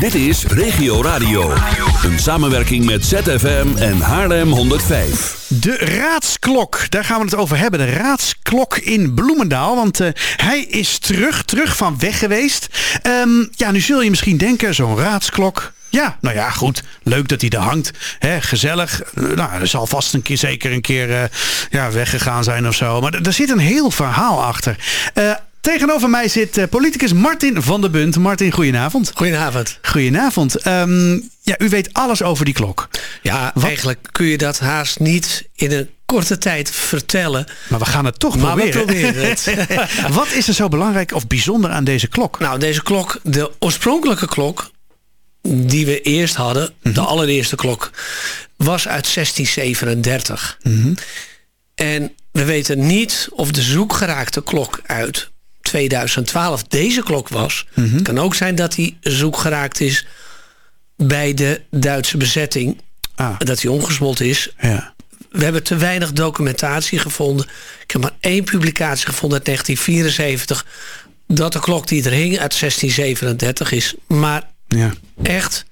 Dit is Regio Radio. Een samenwerking met ZFM en Haarlem 105. De raadsklok, daar gaan we het over hebben. De raadsklok in Bloemendaal. Want uh, hij is terug, terug van weg geweest. Um, ja, nu zul je misschien denken, zo'n raadsklok... Ja, nou ja, goed. Leuk dat hij er hangt. Gezellig. Nou, er zal vast een keer, zeker een keer uh, ja, weggegaan zijn of zo. Maar er zit een heel verhaal achter. Tegenover mij zit uh, politicus Martin van der Bunt. Martin, goedenavond. Goedenavond. Goedenavond. Um, ja, u weet alles over die klok. Ja, Wat? eigenlijk kun je dat haast niet in een korte tijd vertellen. Maar we gaan het toch maar proberen. we proberen het. Wat is er zo belangrijk of bijzonder aan deze klok? Nou, deze klok, de oorspronkelijke klok die we eerst hadden, mm -hmm. de allereerste klok, was uit 1637. Mm -hmm. En we weten niet of de zoekgeraakte klok uit 2012 deze klok was. Mm -hmm. Het kan ook zijn dat hij zoekgeraakt is bij de Duitse bezetting. Ah. Dat hij omgesmolten is. Ja. We hebben te weinig documentatie gevonden. Ik heb maar één publicatie gevonden uit 1974. Dat de klok die er hing uit 1637 is. Maar ja. echt...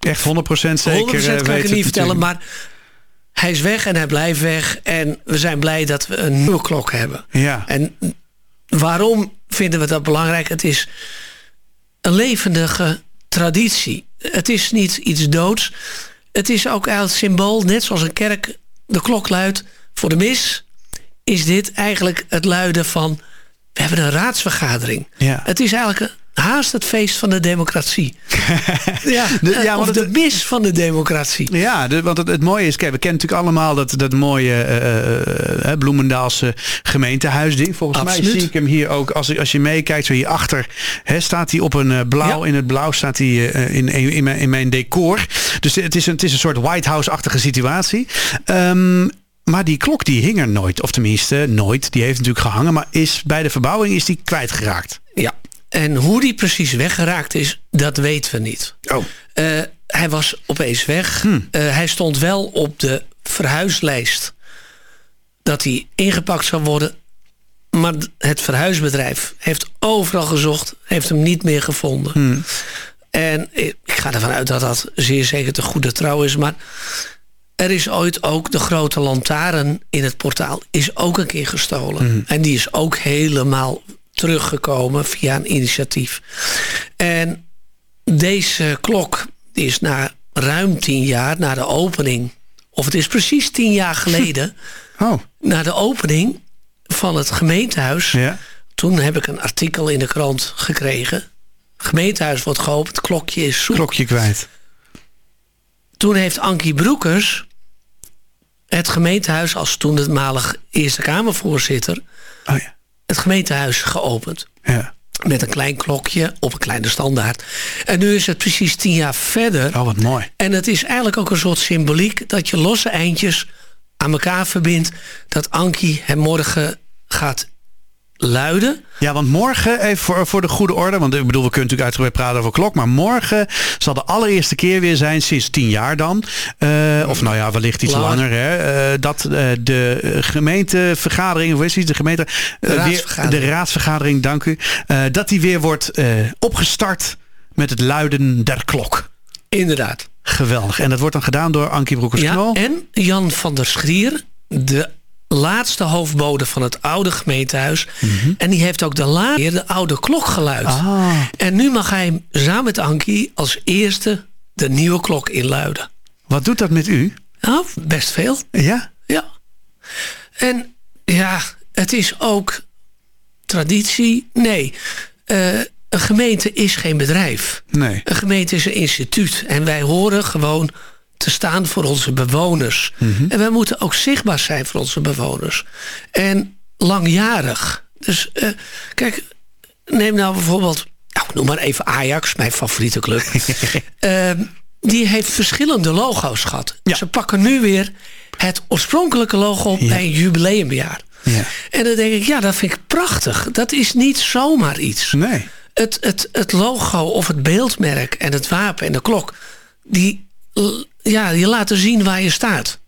Echt 100% zeker 100% kan ik het niet vertellen, maar hij is weg en hij blijft weg. En we zijn blij dat we een nieuwe klok hebben. Ja. En waarom vinden we dat belangrijk? Het is een levendige traditie. Het is niet iets doods. Het is ook eigenlijk symbool, net zoals een kerk de klok luidt voor de mis, is dit eigenlijk het luiden van we hebben een raadsvergadering. Ja. Het is eigenlijk haast het feest van de democratie. ja, de, ja, of de mis van de democratie. Ja, de, want het, het, mooie is, kijk, we kennen natuurlijk allemaal dat, dat mooie uh, uh, Bloemendaalse gemeentehuisding. Volgens Absoluut. mij zie ik hem hier ook, als, als je meekijkt, zo hierachter hè, staat hij op een uh, blauw. Ja. In het blauw staat hij in, in, in, mijn, in mijn decor. Dus het is een, het is een soort White House-achtige situatie. Um, maar die klok die hing er nooit. Of tenminste, nooit. Die heeft natuurlijk gehangen. Maar is, bij de verbouwing is die kwijtgeraakt. Ja, en hoe die precies weggeraakt is, dat weten we niet. Oh. Uh, hij was opeens weg. Hmm. Uh, hij stond wel op de verhuislijst. Dat hij ingepakt zou worden. Maar het verhuisbedrijf heeft overal gezocht. Heeft hem niet meer gevonden. Hmm. En ik ga ervan uit dat dat zeer zeker te goede trouw is. Maar er is ooit ook de grote lantaarn in het portaal. Is ook een keer gestolen. Hmm. En die is ook helemaal teruggekomen via een initiatief. En deze klok is na ruim tien jaar, na de opening... of het is precies tien jaar geleden... oh. na de opening van het gemeentehuis... Ja. toen heb ik een artikel in de krant gekregen. Gemeentehuis wordt geopend, het klokje is zoek. Klokje kwijt. Toen heeft Ankie Broekers het gemeentehuis... als toenmalig Eerste Kamervoorzitter... Oh ja het gemeentehuis geopend. Ja. Met een klein klokje op een kleine standaard. En nu is het precies tien jaar verder. Oh, wat mooi. En het is eigenlijk ook een soort symboliek... dat je losse eindjes aan elkaar verbindt. Dat Ankie hem morgen gaat luiden. Ja, want morgen, even voor, voor de goede orde... want ik bedoel, we kunnen natuurlijk uitgebreid praten over klok... maar morgen zal de allereerste keer weer zijn, sinds tien jaar dan... Uh, of nou ja, wellicht iets Lang. langer... Hè, uh, dat uh, de gemeentevergadering, hoe is die, de gemeente... De raadsvergadering. Weer, de raadsvergadering, dank u... dat die weer wordt opgestart met het luiden der klok. Inderdaad. Geweldig. En dat wordt dan gedaan door Ankie Broekers-Knol. Ja, en Jan van der Schrier, de laatste hoofdbode van het oude gemeentehuis. Mhm. Mm -hmm. En die heeft ook de laatste de oude klok geluid. Ah. En nu mag hij samen met Ankie als eerste de nieuwe klok inluiden. Wat doet dat met u? Nou, best veel. Ja? Ja. En ja, het is ook traditie? Nee. Eh, een gemeente is geen bedrijf. Nee. Een gemeente is een instituut. En wij horen gewoon te staan voor onze bewoners. Mhm. En wij moeten ook zichtbaar zijn voor onze bewoners. En langjarig. Dus eh, kijk, neem nou bijvoorbeeld... Nou, noem maar even Ajax, mijn favoriete club. Ehm, die heeft verschillende logo's gehad. Ja. Ze pakken nu weer het oorspronkelijke logo op Ja. bij een jubileumjaar. Ja. En dan denk ik, ja, dat vind ik prachtig. Dat is niet zomaar iets. Nee. Het, het, het logo of het beeldmerk en het wapen en de klok... die, ja, die laten zien waar je staat.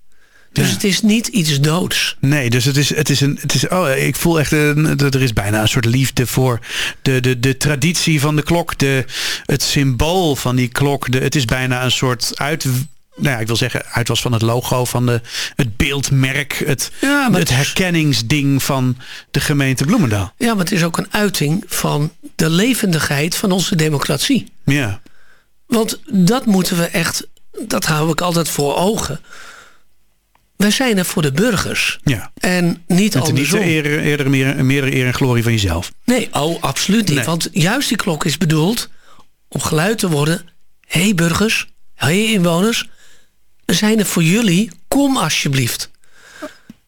Dus Ja. het is niet iets doods. Nee, dus het is, het is een. Het is, oh, ik voel echt. Een, er is bijna een soort liefde voor de, de, de traditie van de klok. De, het symbool van die klok. De, het is bijna een soort uit. Nou ja, ik wil zeggen, uitwas van het logo, van de, het beeldmerk, het, Ja, het herkenningsding van de gemeente Bloemendaal. Ja, maar het is ook een uiting van de levendigheid van onze democratie. Ja, Want dat moeten we echt, dat hou ik altijd voor ogen. Wij zijn er voor de burgers. ja. En niet niet andersom. de eer, eerder meer, meerdere eer en glorie van jezelf. Nee, oh, absoluut niet. Nee. Want juist die klok is bedoeld om geluid te worden. Hé hey burgers, hé hey inwoners, we zijn er voor jullie. Kom alsjeblieft.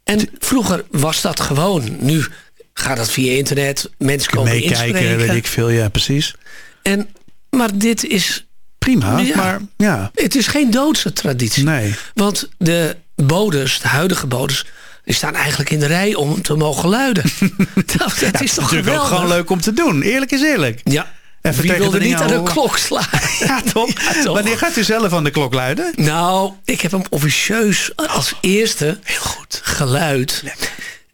En vroeger was dat gewoon. Nu gaat dat via internet. Mensen komen Meekijken, inspreken. weet ik veel. Ja, precies. En, maar dit is, Prima, Ja. maar ja. het is geen doodse traditie. Nee. Want de bodes, de huidige bodes... die staan eigenlijk in de rij om te mogen luiden. dat, dat Ja, is toch natuurlijk ook gewoon leuk om te doen. Eerlijk is eerlijk. Ja. Even Wie wilde de niet aan de klok slaan? Ja, toch? Ja, toch? Wanneer gaat u zelf aan de klok luiden? Nou, ik heb hem officieus als eerste heel goed geluid.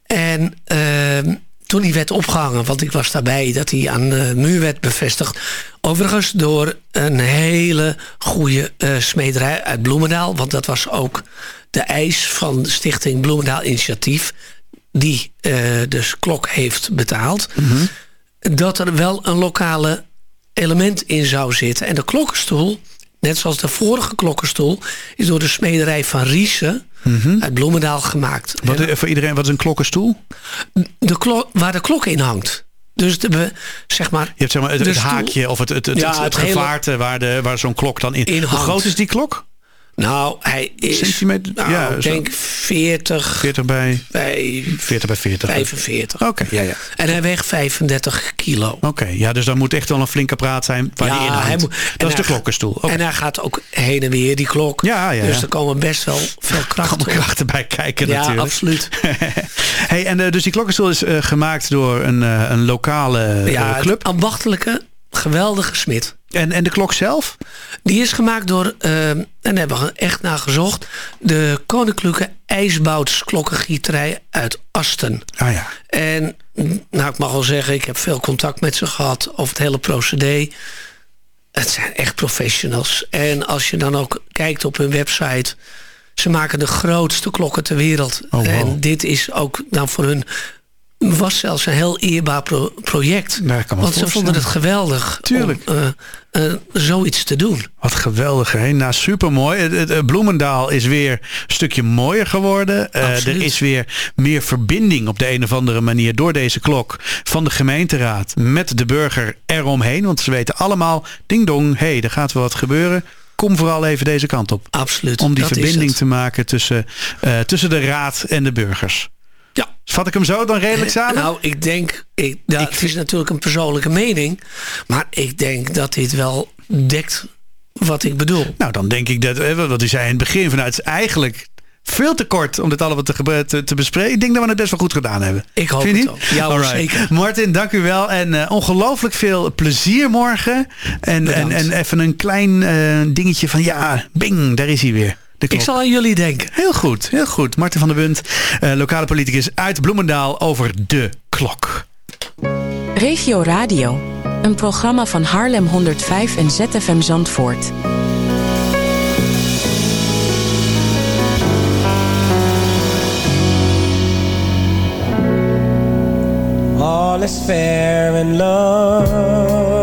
En ehm, toen hij werd opgehangen, want ik was daarbij dat hij aan de muur werd bevestigd. Overigens door een hele goede eh, smederij uit Bloemendaal. Want dat was ook de eis van de stichting Bloemendaal Initiatief. Die eh dus klok heeft betaald. Dat er wel een lokale element in zou zitten. En de klokkenstoel, net zoals de vorige klokkenstoel... is door de smederij van Riesen uit Bloemendaal gemaakt. Wat, voor iedereen, wat is een klokkenstoel? De klok, waar de klok in hangt. Dus de, zeg maar... Je hebt zeg maar het, haakje of het, het, het, Ja, het, het het hele- gevaarte waar, de, waar zo'n klok dan in. In Hoe groot is die klok? Nou, hij is... Centimeter? Nou, Ja, ik denk 40 40 bij bij 40 bij 40. 45. Oké, ja, ja. En hij weegt 35 kilo. Oké, ja, dus dan moet echt wel een flinke praat zijn waar die in hij hangt. moet- en Dat is hij de klokkenstoel. Oké. En hij gaat ook heen en weer, die klok. Ja, ja, Dus ja. er komen best wel veel krachten ik achterbij kijken Ja, natuurlijk. absoluut. hey, en eh, dus die klokkenstoel is eh, gemaakt door een, eh, een lokale Ja, club. ambachtelijke, geweldige smid. En, en de klok zelf? Die is gemaakt door, eh, en daar hebben we echt naar gezocht... de Koninklijke IJsboutsklokkengieterij uit Asten. Ah ja. En nou, ik mag wel zeggen, ik heb veel contact met ze gehad over het hele procedé. Het zijn echt professionals. En als je dan ook kijkt op hun website... ze maken de grootste klokken ter wereld. Oh, wow. En dit is ook dan voor hun... was zelfs een heel eerbaar pro- project. Ja, Want ze vonden het geweldig Tuurlijk. om eh, eh, zoiets te doen. Wat geweldig, hè? Nou, supermooi. Het, het, het Bloemendaal is weer een stukje mooier geworden. Eh, er is weer meer verbinding op de een of andere manier door deze klok van de gemeenteraad met de burger eromheen. Want ze weten allemaal, ding dong, hé, hey, er gaat wel wat gebeuren. Kom vooral even deze kant op. Absoluut. Om die verbinding te maken tussen, eh, tussen de raad en de burgers. Vat ik hem zo dan redelijk samen? Nou, ik denk, ik, het is natuurlijk een persoonlijke mening, maar ik denk dat dit wel dekt wat ik bedoel. Nou, dan denk ik dat, eh, wat u zei in het begin, vanuit het is eigenlijk veel te kort om dit allemaal te, te, te bespreken. Ik denk dat we het best wel goed gedaan hebben. Ik hoop Vind het niet? ook. Ja, zeker. Martin, dank u wel. En eh, ongelooflijk veel plezier morgen. En, en, en even een klein eh, dingetje van ja, bing, daar is hij weer. Ik zal aan jullie denken. Heel goed, heel goed. Martin van der Bunt, eh, lokale politicus uit Bloemendaal over de klok. Regio Radio, een programma van Haarlem 105 en ZFM Zandvoort. all is fair in love.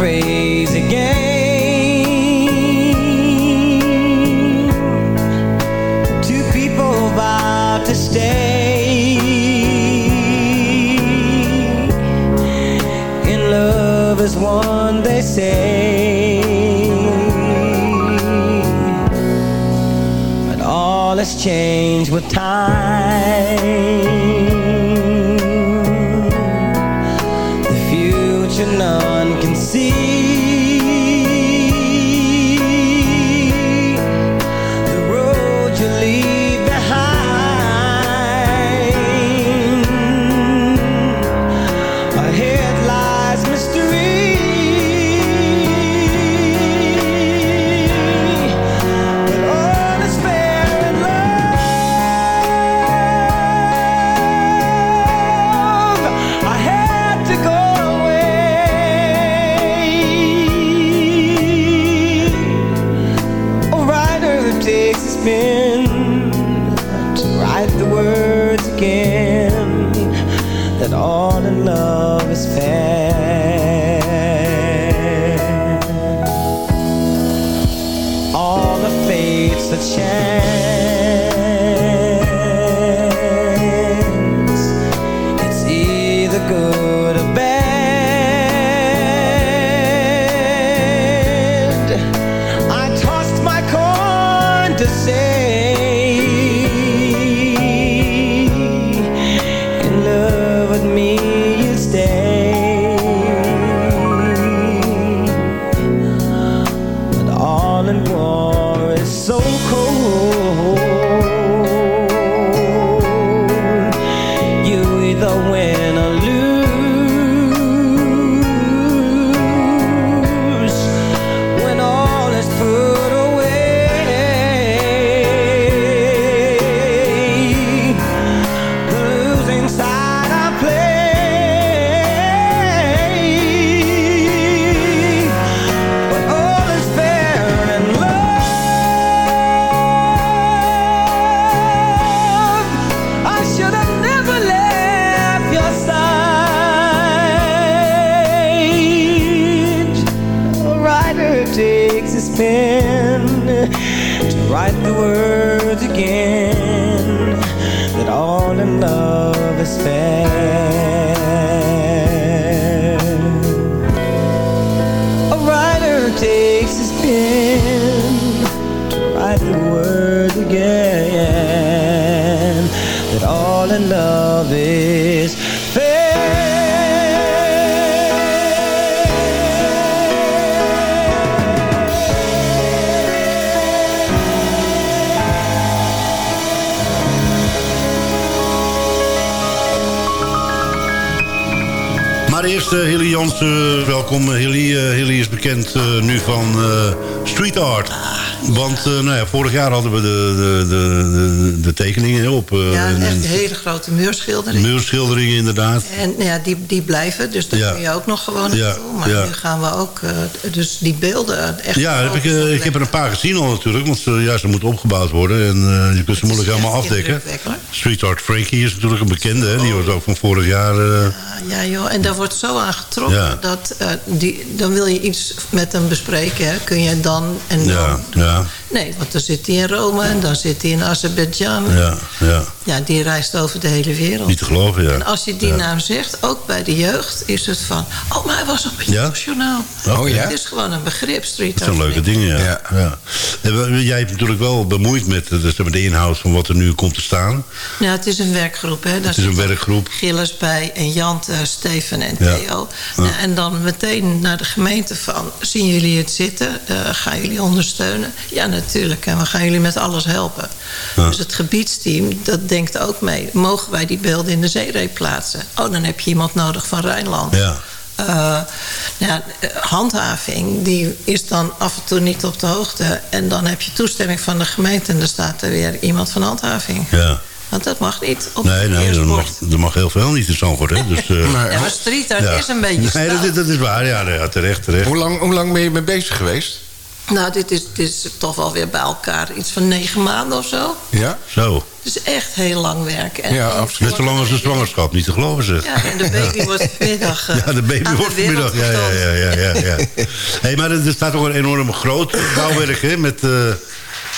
crazy game Two people about to stay. In love is one they say. But all has changed with time. The future knows eh, welkom. Hilly, eh, Hilly is bekend eh, nu van eh, street art. Want eh, nou ja, vorig jaar hadden we de, de, de, de, tekeningen op. eh, Ja, en- echt hele grote muurschildering. Muurschilderingen inderdaad. En ja, die, die blijven, dus daar Ja. kun je ook nog gewoon Ja, naartoe. Maar ja. nu gaan we ook, eh, dus die beelden echt... Ja, heb ik, eh, ik heb er een paar gezien al natuurlijk. Want ja, ze moeten opgebouwd worden. En eh, je kunt ze moeilijk helemaal afdekken. Street Art Frankie is natuurlijk een bekende. Hè? Die was ook van vorig jaar. eh, Ja, joh, en daar wordt zo aan getrokken Ja. dat eh, die, dan wil je iets met hem bespreken. Hè. Kun je dan en dan... ja, ja, Nee, want dan zit hij in Rome en dan zit hij in Azerbeidzjan. ja, ja. Ja, die reist over de hele wereld. Niet te geloven, ja. En als je die Ja. naam zegt, ook bij de jeugd, is het van... Oh, maar hij was op het Ja? jeugdjournaal. Oh, ja? Het is gewoon een begrip, street Dat zijn leuke dingen, ja. ja. En jij hebt natuurlijk wel bemoeid met eh, dus met de inhoud van wat er nu komt te staan. Ja, het is een werkgroep. Hè. Daar Het is een werkgroep. Gilles bij en Jante, Steven en Ja. Theo. Nou, en dan meteen naar de gemeente van... zien jullie het zitten? Eh, gaan jullie ondersteunen? Ja, natuurlijk. En we gaan jullie met alles helpen. Ja. Dus het gebiedsteam, dat denkt ook mee. Mogen wij die beelden in de zeereep plaatsen? Oh, dan heb je iemand nodig van Rijnland. Ja. Eh, nou ja, handhaving, die is dan af en toe niet op de hoogte. En dan heb je toestemming van de gemeente... en dan staat er weer iemand van handhaving. Ja. Want dat mag niet op Nee, het nee, dat mag, dat mag heel veel niet in Zandvoort, hè. Dus, eh, Ja, maar street art ja. is een beetje Nee, dat, dat is waar, ja, ja terecht, terecht. Hoe lang, hoe lang ben je mee bezig geweest? Nou, dit is, dit is toch wel weer bij elkaar iets van negen maanden of zo. Ja? Zo. Het is echt heel lang werk. En, Ja, absoluut. Net zo lang als een zwangerschap, niet te geloven zeg. Ja, en de baby wordt vanmiddag eh, Ja, de baby wordt vanmiddag. Ja, ja, ja, ja, ja, ja. hey, maar er er staat ook een enorm groot bouwwerk hè, met,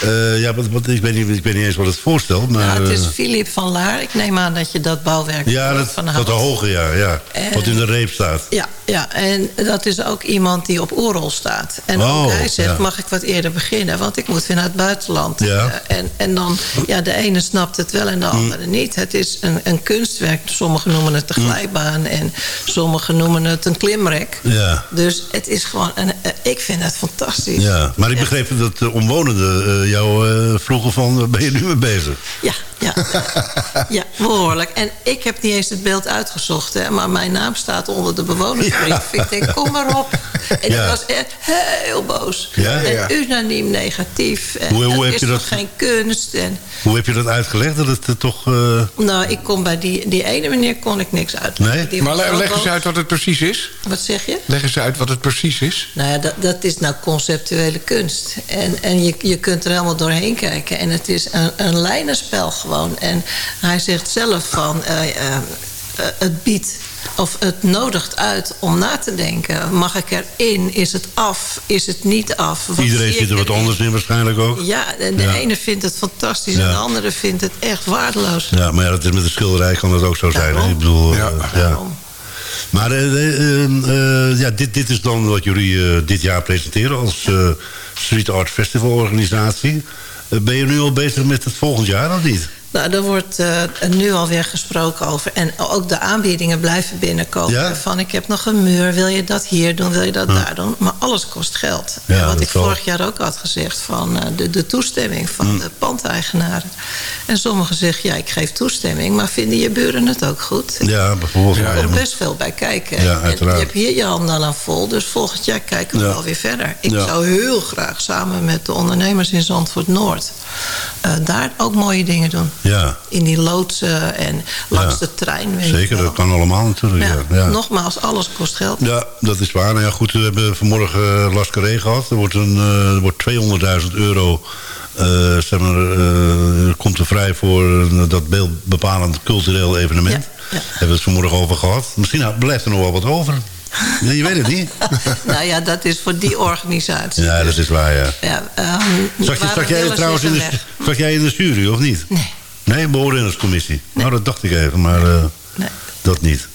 eh, Eh, ja, wat, wat, ik, weet niet, ik weet niet eens wat het voorstelt. Maar, Nou, het is eh, Philip van Laar. Ik neem aan dat je dat bouwwerk ja, dat, van dat de hoge, ja. ja. En- Wat in de reep staat. Ja, ja, en dat is ook iemand die op oerrol staat. En Oh, ook hij zegt, ja. mag ik wat eerder beginnen? Want ik moet weer naar het buitenland. Ja. Eh, en, en dan, ja, de ene snapt het wel en de andere niet. Het is een, een kunstwerk. Sommigen noemen het een glijbaan. En sommigen noemen het een klimrek. Ja. Dus het is gewoon, een, eh, ik vind het fantastisch. Ja, maar ik begreep dat de omwonenden eh, jou eh, vroegen van... waar ben je nu mee bezig? Ja, ja. ja, behoorlijk. En ik heb niet eens het beeld uitgezocht, hè, maar mijn naam staat onder de bewonersbrief. Ik denk, kom maar op. En Ja. ik was echt heel boos. Ja, ja. En unaniem negatief. En Hoe- hoe heb is je toch dat- geen kunst. En, Hoe heb je dat uitgelegd? Dat het toch... eh, nou, ik kon bij die, die ene meneer kon ik niks uit. Nee? Die Maar leg eens uit wat het precies is. Wat zeg je? Leg eens uit wat het precies is. Nou ja, dat, dat is nou conceptuele kunst. En, en je, je kunt er helemaal doorheen kijken. En het is een, een lijnenspel gewoon. En hij zegt zelf van... eh, eh, eh, het biedt of het nodigt uit om na te denken. Mag ik erin? Is het af? Is het niet af? Wat iedereen ziet er wat anders in waarschijnlijk ook. Ja, en de Ja. ene vindt het fantastisch... en de andere vindt het echt waardeloos. Ja, maar ja, dat is met de schilderij kan dat ook zo zijn. hè? Ik bedoel, Ja. ja. Daarom. Maar ja, dit, dit is dan wat jullie eh, dit jaar presenteren als eh, Street Art Festival organisatie. Ben je nu al bezig met het volgend jaar of niet? Nou, er wordt eh, nu alweer gesproken over. En ook de aanbiedingen blijven binnenkomen. Ja? Van ik heb nog een muur, wil je dat hier doen, wil je dat daar doen? Maar alles kost geld. Ja, en wat ik vorig jaar ook had gezegd, van eh, de, de toestemming van Hm. de pandeigenaren. En sommigen zeggen, ja, ik geef toestemming, maar vinden je buren het ook goed? Ja, bijvoorbeeld. Er Ja, komt best veel bij kijken. Ja, en uiteraard. je hebt hier je handen al aan vol, dus volgend jaar kijken we wel weer verder. Ik zou heel graag samen met de ondernemers in Zandvoort Noord... eh, daar ook mooie dingen doen ja, in die loodsen en langs Ja. de trein. weet zeker. Dat kan allemaal natuurlijk. Ja, Ja, ja. Nogmaals, alles kost geld. Ja, dat is waar. Nou ja, goed, we hebben vanmorgen uh, Lascaré gehad. Er wordt, een, eh, er wordt 200.000 euro eh, zeg maar, eh, komt er vrij voor dat beeldbepalend cultureel evenement. Ja, ja. Hebben we het vanmorgen over gehad. Misschien blijft er nog wel wat over. Nee, je weet het niet. nou ja, dat is voor die organisatie. Ja, dat is waar, ja. Ja, ehm, Zat, je, we jij trouwens in de, zat jij in de jury, of niet? Nee, Nee, beoordelingscommissie. Nou, dat dacht ik even, maar eh, nee. dat niet.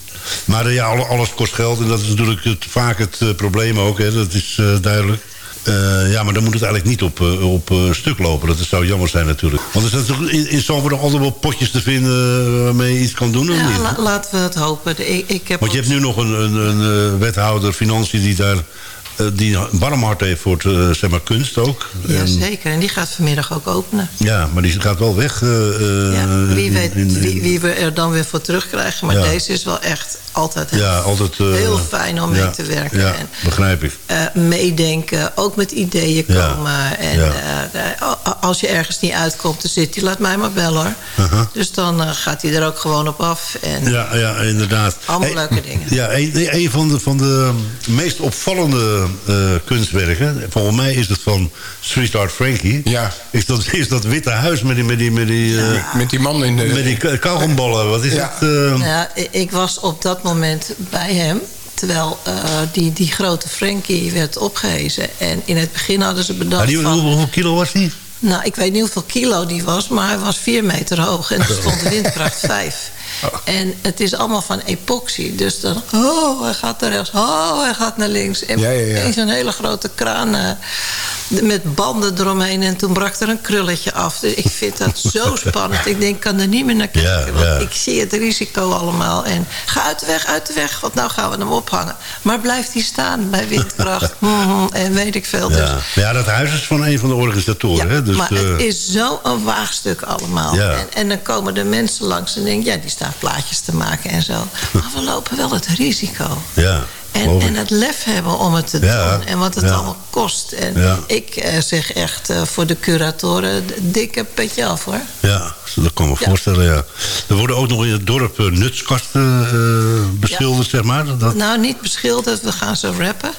Maar eh, ja, alle- alles kost geld en dat is natuurlijk het, vaak het eh, probleem ook. Hè, dat is duidelijk. Ja, maar dan moet het eigenlijk niet op, op stuk lopen. Dat zou jammer zijn natuurlijk. Want er zijn toch in, in Zandvoort nog altijd wel potjes te vinden... waarmee je iets kan doen, of Ja, niet? la- laten we het hopen. Ik, ik heb Want je hebt nu nog een, een, een wethouder financiën... die daar die een warm hart heeft voor het, eh, zeg maar, kunst ook. En- Jazeker, en die gaat vanmiddag ook openen. ja, maar die gaat wel weg. eh, eh, Ja, wie weet in- in- wie, wie we er dan weer voor terugkrijgen. Maar Ja. deze is wel echt altijd heel, Ja, altijd... eh, heel fijn om mee ja, te werken. Ja, En, begrijp ik. eh, meedenken, ook met ideeën Ja. komen. En Ja. eh, eh, als je ergens niet uitkomt, dan zit hij, laat mij maar bellen hoor. Uh-huh. Dus dan eh, gaat hij er ook gewoon op af. En Ja, ja inderdaad. allemaal Hey, leuke dingen. Ja, een, een van, de, van de meest opvallende eh, kunstwerken... volgens mij is het van Street Art Frankie... Ja. Is, dat, is dat witte huis met die, met die, met die, eh, Met die man in de... met die ka- kauwgomballen. Wat is Ja. het? eh, Ja, ik was op dat moment bij hem. Terwijl eh, die, die grote Frankie werd opgehezen. En in het begin hadden ze bedacht ah, die, van... hoeveel, hoeveel kilo was die? Nou, ik weet niet hoeveel kilo die was, maar hij was vier meter hoog. En er stond de windkracht vijf. En het is allemaal van epoxy. Dus dan, oh, hij gaat naar rechts. Oh, hij gaat naar links. En Ja, ja, zo'n hele grote kraan eh, met banden eromheen. En toen brak er een krulletje af. Dus ik vind dat zo spannend. Ik denk, ik kan er niet meer naar kijken. Want ik zie het risico allemaal. En ga uit de weg, uit de weg. Want nou gaan we hem ophangen. Maar blijft hij staan bij windkracht. Mhm, en weet ik veel. Dus Ja. ja, dat huis is van een van de organisatoren. ja, hè? Dus, maar eh, het is zo'n waagstuk allemaal. En, en dan komen de mensen langs en denken... ja, die staan plaatjes te maken en zo. Maar we lopen wel het risico. ja, En, het lef hebben om het te Ja, doen. En wat het ja. allemaal kost. En ik eh, zeg echt eh, voor de curatoren... dikke petje af, hoor. Ja, dat kan me voorstellen, ja. Er worden ook nog in het dorp eh, nutskasten beschilderd, zeg maar. Dat, Nou, niet beschilderd. We gaan ze rappen.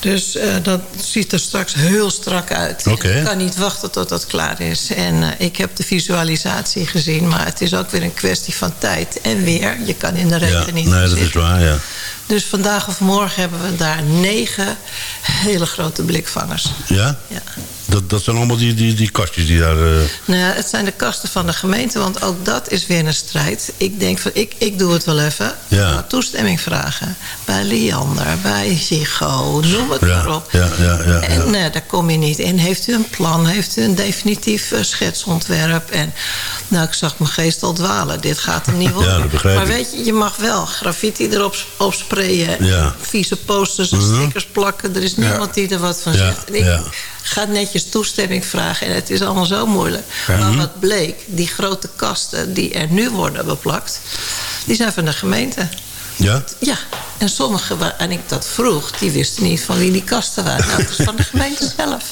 Dus eh, dat ziet er straks heel strak uit. Ik kan niet wachten tot dat klaar is. En eh, ik heb de visualisatie gezien. Maar het is ook weer een kwestie van tijd en weer. Je kan in de regen ja, niet nee, dat zitten. is waar, ja. Dus vandaag of morgen hebben we daar negen hele grote blikvangers. Ja? Ja. Dat Dat, zijn allemaal die, die, die kastjes die daar... eh, Nou ja, het zijn de kasten van de gemeente, want ook dat is weer een strijd. Ik denk van, ik, ik doe het wel even. Ja. Toestemming vragen. Bij Liander, bij Zigo, noem het Ja, maar op. ja, ja, ja, en ja. nee, daar kom je niet in. Heeft u een plan? Heeft u een definitief eh, schetsontwerp? En nou, ik zag mijn geest al dwalen. Dit gaat er niet worden. dat begrijp maar weet je, je mag wel graffiti erop op sprayen. Ja. Vieze posters en Mhm. stickers plakken. Er is niemand die er wat van Ja, zegt. En ik ja. ga netjes toestemming vragen. En het is allemaal zo moeilijk. Ja. Maar Mhm. wat bleek, die grote kasten die er nu worden beplakt... die zijn van de gemeente. ja? Ja, en sommigen waar ik dat vroeg... die wisten niet van wie die kasten waren. Nou, het is van de gemeente zelf.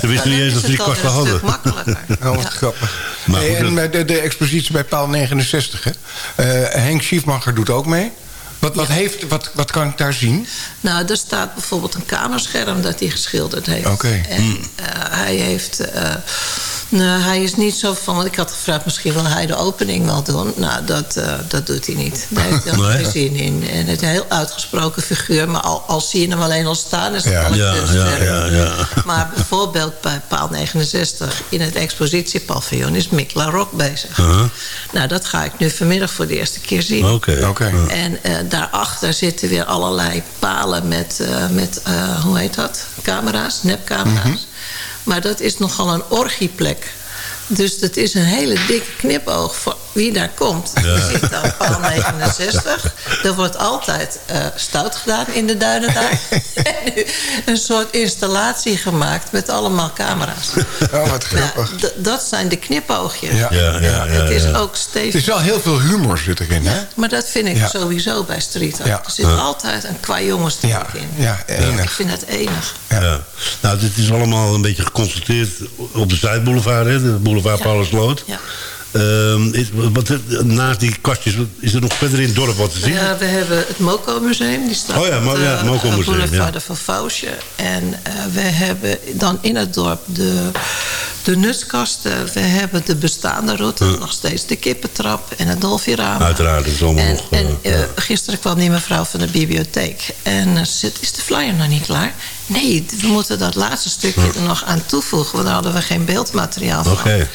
Ze wisten niet eens dat ze die is kasten hadden. een stuk makkelijker. Oh, wat Ja. grappig. Maar Hey, en de, de expositie bij paal 69, hè? Eh, Henk Schiefmacher doet ook mee. Wat, wat, heeft, wat, wat kan ik daar zien? Nou, er staat bijvoorbeeld een kamerscherm dat hij geschilderd heeft. Oké. En Hmm. eh, hij heeft... eh, nou, hij is niet zo van... Want ik had gevraagd, misschien wil hij de opening wel doen. Nou, dat, eh, dat doet hij niet. Daar heeft hij Nee. geen zin in. En het is een heel uitgesproken figuur. Maar al, al zie je hem alleen al staan, is het Ja. al een Ja, ja, ja, ja. Maar bijvoorbeeld bij paal 69 in het expositiepaviljoen is Mick Larocque bezig. Uh-huh. Nou, dat ga ik nu vanmiddag voor de eerste keer zien. Oké. Oké. En eh, daarachter zitten weer allerlei palen met, eh, met eh, hoe heet dat? Camera's, nepcamera's. Mhm. Maar dat is nogal een orgieplek. Dus dat is een hele dikke knipoog voor wie daar komt. Je ziet dan paal 69. Er wordt altijd eh, stout gedaan in de duinen daar. en nu een soort installatie gemaakt met allemaal camera's. Oh, wat grappig. Nou, d- dat zijn de knipoogjes. Ja. Ja, ja, ja. het is ja. ook Het stevig. is wel heel veel humor zit erin, hè? Maar dat vind ik Ja. sowieso bij street art. Ja. Er zit altijd een qua Ja, in. ja, enig. Ik vind het enig. Ja. Nou, dit is allemaal een beetje geconstateerd op de Zuidboulevard, hè? de boulevard Ja. Paulusloot. Ja. Ehm, is, wat, naast die kastjes, is er nog verder in het dorp wat te zien? Eh, we hebben het Moco Museum. Die staat Oh ja, de ja, Moco eh, Museum, Boulevard ja. de Vervausje. En eh, we hebben dan in het dorp de, de nutskasten. We hebben de bestaande route. Nog steeds de kippentrap en het Dolfirama. Uiteraard, dat is allemaal en, nog... eh, en eh, ja. gisteren kwam die mevrouw van de bibliotheek. En eh, ze zegt, is de flyer nog niet klaar? Nee, we moeten dat laatste stukje er nog aan toevoegen. Want daar hadden we geen beeldmateriaal van. Oké.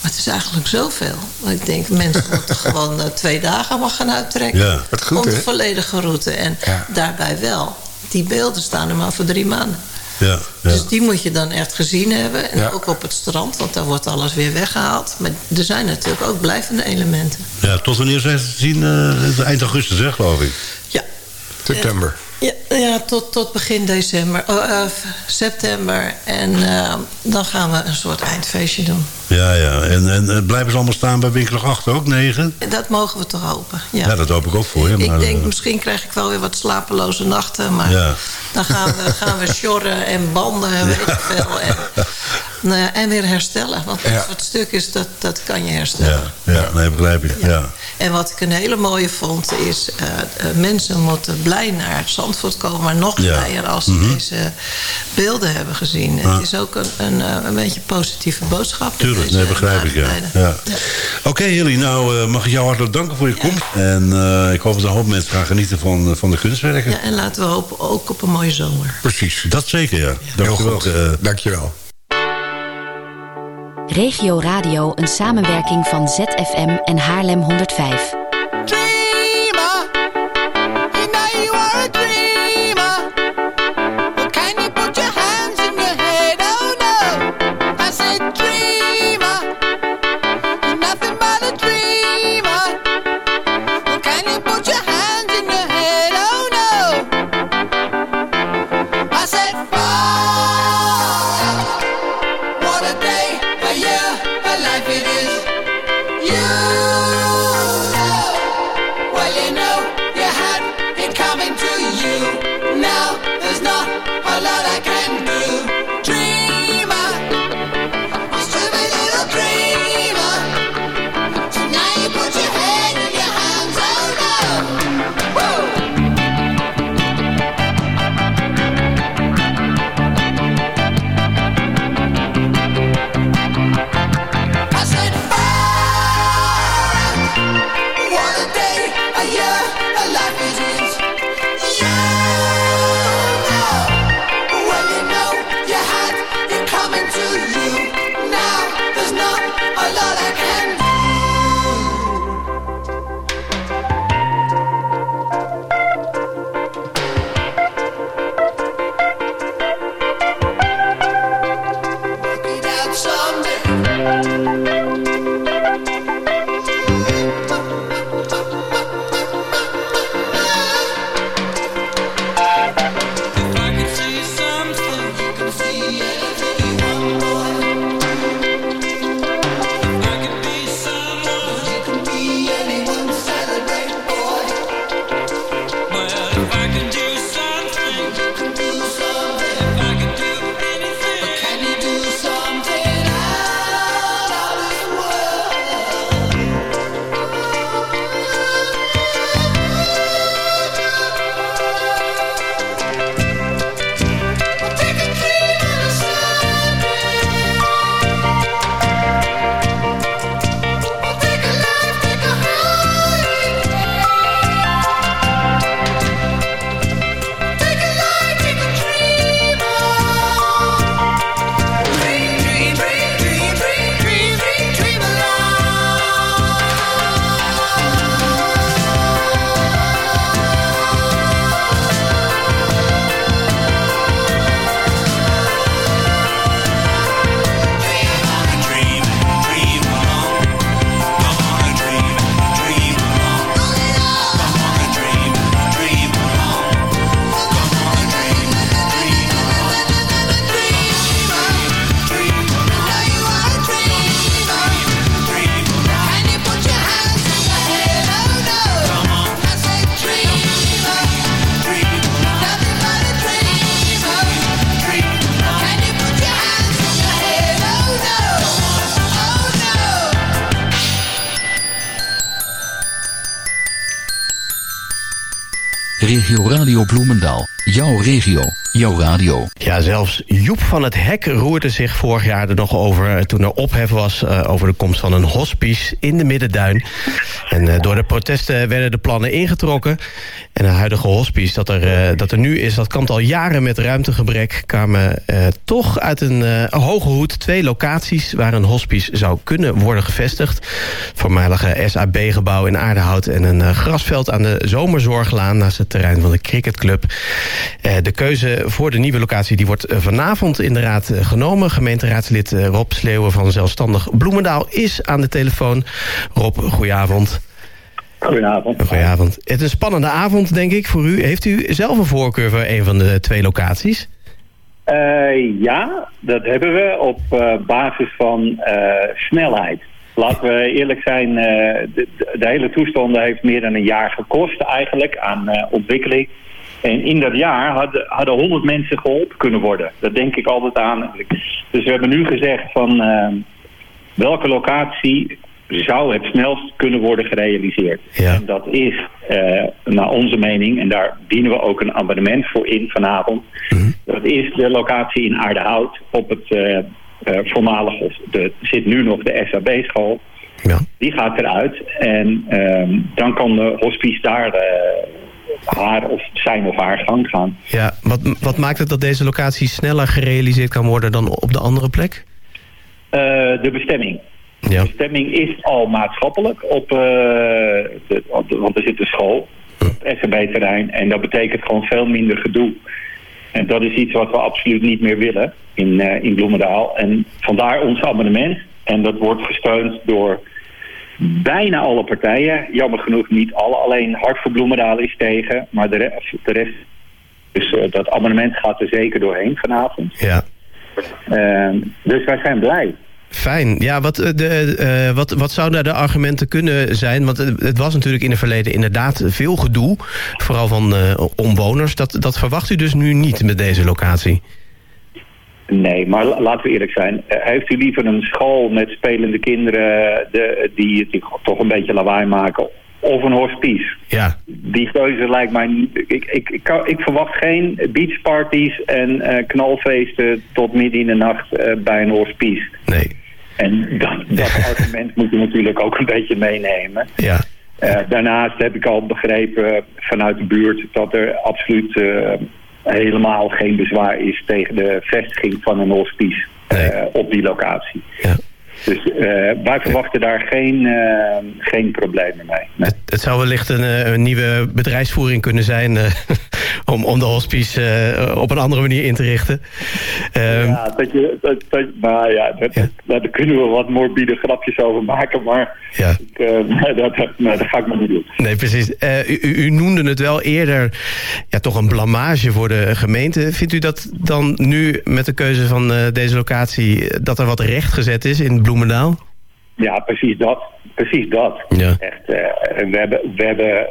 Maar het is eigenlijk zoveel. Want ik denk, mensen moeten gewoon eh, twee dagen maar gaan uittrekken. Ja. Wat goed, Om de volledige route. En Ja. daarbij wel. Die beelden staan er maar voor drie maanden. Ja, ja. Dus die moet je dan echt gezien hebben. En Ja. ook op het strand, want daar wordt alles weer weggehaald. Maar er zijn natuurlijk ook blijvende elementen. ja, tot wanneer zijn ze te zien? Eh, eind augustus, hè, geloof ik. Ja, September. Ja, ja tot, tot begin december, oh, eh, september. En eh, dan gaan we een soort eindfeestje doen. Ja, ja. En, en eh, blijven ze allemaal staan bij winkel 8 ook, 9? En Dat mogen we toch hopen. Ja. Ja, dat hoop ik ook voor je. Maar, ik denk, misschien krijg ik wel weer wat slapeloze nachten. Maar Ja. dan gaan we, gaan we sjorren en banden en weet ik veel. En, nou ja, en weer herstellen. Want als het stuk is, dat, dat kan je herstellen. ja, ja, nee, begrijp ik. Ja. En wat ik een hele mooie vond is... eh, eh, mensen moeten blij naar Zandvoort komen... maar nog Ja. blijer als ze Mhm. deze beelden hebben gezien. Ja. Het is ook een, een, eh, een beetje positieve boodschap. Tuurlijk, nee, begrijp ik, ja. Oké, jullie, nou eh, mag ik jou hartelijk danken voor je komst. En eh, ik hoop dat een hoop mensen gaan genieten van, van de kunstwerken. Ja, en laten we hopen ook op een mooie zomer. Precies. Dat zeker, ja. Heel Dankjewel. goed. eh, Dankjewel. Regio Radio, een samenwerking van ZFM en Haarlem 105. Bloemendaal. Jouw regio. Jouw radio. Ja, zelfs Joep van het Hek roerde zich vorig jaar er nog over... eh, toen er ophef was eh, over de komst van een hospice in de Middenduin. En eh, door de protesten werden de plannen ingetrokken. En het huidige hospice dat er, dat er nu is... dat kampt al jaren met ruimtegebrek. kwamen toch uit een eh, hoge hoed twee locaties... waar een hospice zou kunnen worden gevestigd. Voormalige SAB-gebouw in Aardehout... en een grasveld aan de Zomerzorglaan... naast het terrein van de cricketclub. De keuze voor de nieuwe locatie die wordt eh, vanavond in de raad eh, genomen. Gemeenteraadslid eh, Rob Sleeuwen van Zelfstandig Bloemendaal is aan de telefoon. Rob, goedenavond. Goedenavond. Goedenavond. Het is een spannende avond, denk ik, voor u. Heeft u zelf een voorkeur voor een van de twee locaties? Eh, ja, dat hebben we op eh, basis van eh, snelheid. Laten we eerlijk zijn, eh, de, de- hele toestand heeft meer dan een jaar gekost eigenlijk aan eh, ontwikkeling. En in dat jaar hadden, hadden 100 mensen geholpen kunnen worden. Dat denk ik altijd aan. Dus we hebben nu gezegd van eh, welke locatie zou het snelst kunnen worden gerealiseerd. En dat is eh, naar onze mening, en daar dienen we ook een abonnement voor in vanavond. Dat is de locatie in Aardehout op het eh, voormalig, of de, zit nu nog de SAB-school. Die gaat eruit en ehm, dan kan de hospice daar haar of zijn of haar gang gaan. Ja, wat, wat maakt het dat deze locatie sneller gerealiseerd kan worden dan op de andere plek? Eh, de bestemming. De bestemming is al maatschappelijk, op, eh, de, want er zit een school op het SMB-terrein. En dat betekent gewoon veel minder gedoe. En dat is iets wat we absoluut niet meer willen in, eh, in Bloemendaal. En vandaar ons abonnement. En dat wordt gesteund door bijna alle partijen. Jammer genoeg niet alle. Alleen Hart voor Bloemendaal is tegen. Maar de, re- de rest... Dus eh, dat abonnement gaat er zeker doorheen vanavond. Ja. Ehm, dus wij zijn blij. Fijn. Ja, wat, eh, de, eh, wat, wat zouden de argumenten kunnen zijn? Want het was natuurlijk in het verleden inderdaad veel gedoe. Vooral van omwoners. Dat, dat verwacht u dus nu niet met deze locatie? Nee, maar la- laten we eerlijk zijn. Eh, heeft u liever een school met spelende kinderen de, die, die toch een beetje lawaai maken... of een hospice? Ja. Die keuze lijkt mij niet... Ik, ik, ik, kan- ik verwacht geen beachparties en eh, knalfeesten tot midden in de nacht eh, bij een hospice. Nee. En dat, dat argument moet je natuurlijk ook een beetje meenemen. Ja. Daarnaast heb ik al begrepen vanuit de buurt dat er absoluut helemaal geen bezwaar is tegen de vestiging van een hospice eh, op die locatie. Dus eh, wij verwachten daar geen, eh, geen problemen mee. Nee. Het zou wellicht een, een nieuwe bedrijfsvoering kunnen zijn... om, om de hospice eh, op een andere manier in te richten. Ehm, Ja, dat je, dat, dat, nou ja, dat, dat- daar kunnen we wat morbide grapjes over maken, maar Ja. ik, eh, dat, dat, nee, dat ga ik maar niet doen. Nee, precies. Eh, u, u- noemde het wel eerder ja, toch een blamage voor de gemeente. Vindt u dat dan nu met de keuze van deze locatie... dat er wat rechtgezet is in Bloemendaal? Ja, precies dat. Precies dat. Ja. Echt, eh, we hebben, we hebben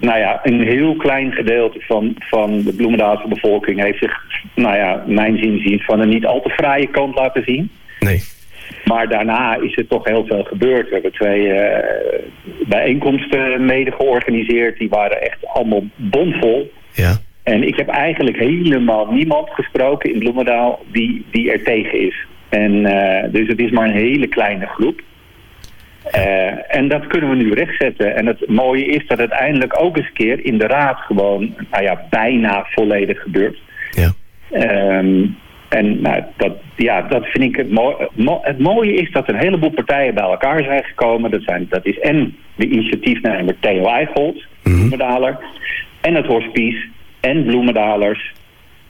nou ja, een heel klein gedeelte van, van de Bloemendaalse bevolking heeft zich, nou ja, mijn zin van een niet al te fraaie kant laten zien. Nee. Maar daarna is er toch heel veel gebeurd. We hebben twee eh, bijeenkomsten mede georganiseerd. Die waren echt allemaal bomvol. Ja. En ik heb eigenlijk helemaal niemand gesproken in Bloemendaal die, die er tegen is. En, eh, dus het is maar een hele kleine groep. Eh, en dat kunnen we nu rechtzetten. En het mooie is dat het eindelijk ook eens een keer in de raad gewoon, nou ja, bijna volledig gebeurt. Ja. Ehm, en nou, dat, ja, dat vind ik het, mo mo- het mooie is dat een heleboel partijen bij elkaar zijn gekomen. Dat, zijn, dat is en de initiatiefnemer Theo Eichholt, Bloemendaler, en het hospice, en Bloemendalers,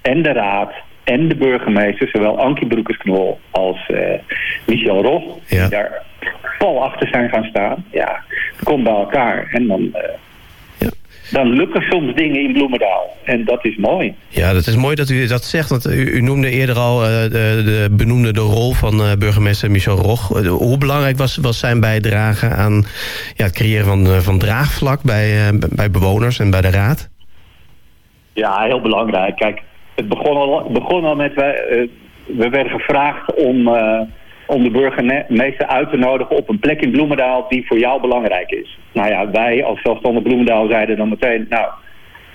en de raad, en de burgemeester, zowel Ankie Broekersknol als eh, Michel Roch, daar vol achter zijn gaan staan. Ja, kom bij elkaar en dan, eh, dan lukken soms dingen in Bloemendaal. En dat is mooi. Ja, dat is mooi dat u dat zegt. Want u, u noemde eerder al eh, de, de benoemde de rol van eh, burgemeester Michel Roch. Hoe belangrijk was, was zijn bijdrage aan ja, het creëren van, van draagvlak bij, bij bewoners en bij de raad? Ja, heel belangrijk. Kijk, het begon al, begon al met... Wij, we werden gevraagd om, om de burgemeester uit te nodigen op een plek in Bloemendaal die voor jou belangrijk is. Nou ja, wij als zelfstandig Bloemendaal zeiden dan meteen... Nou,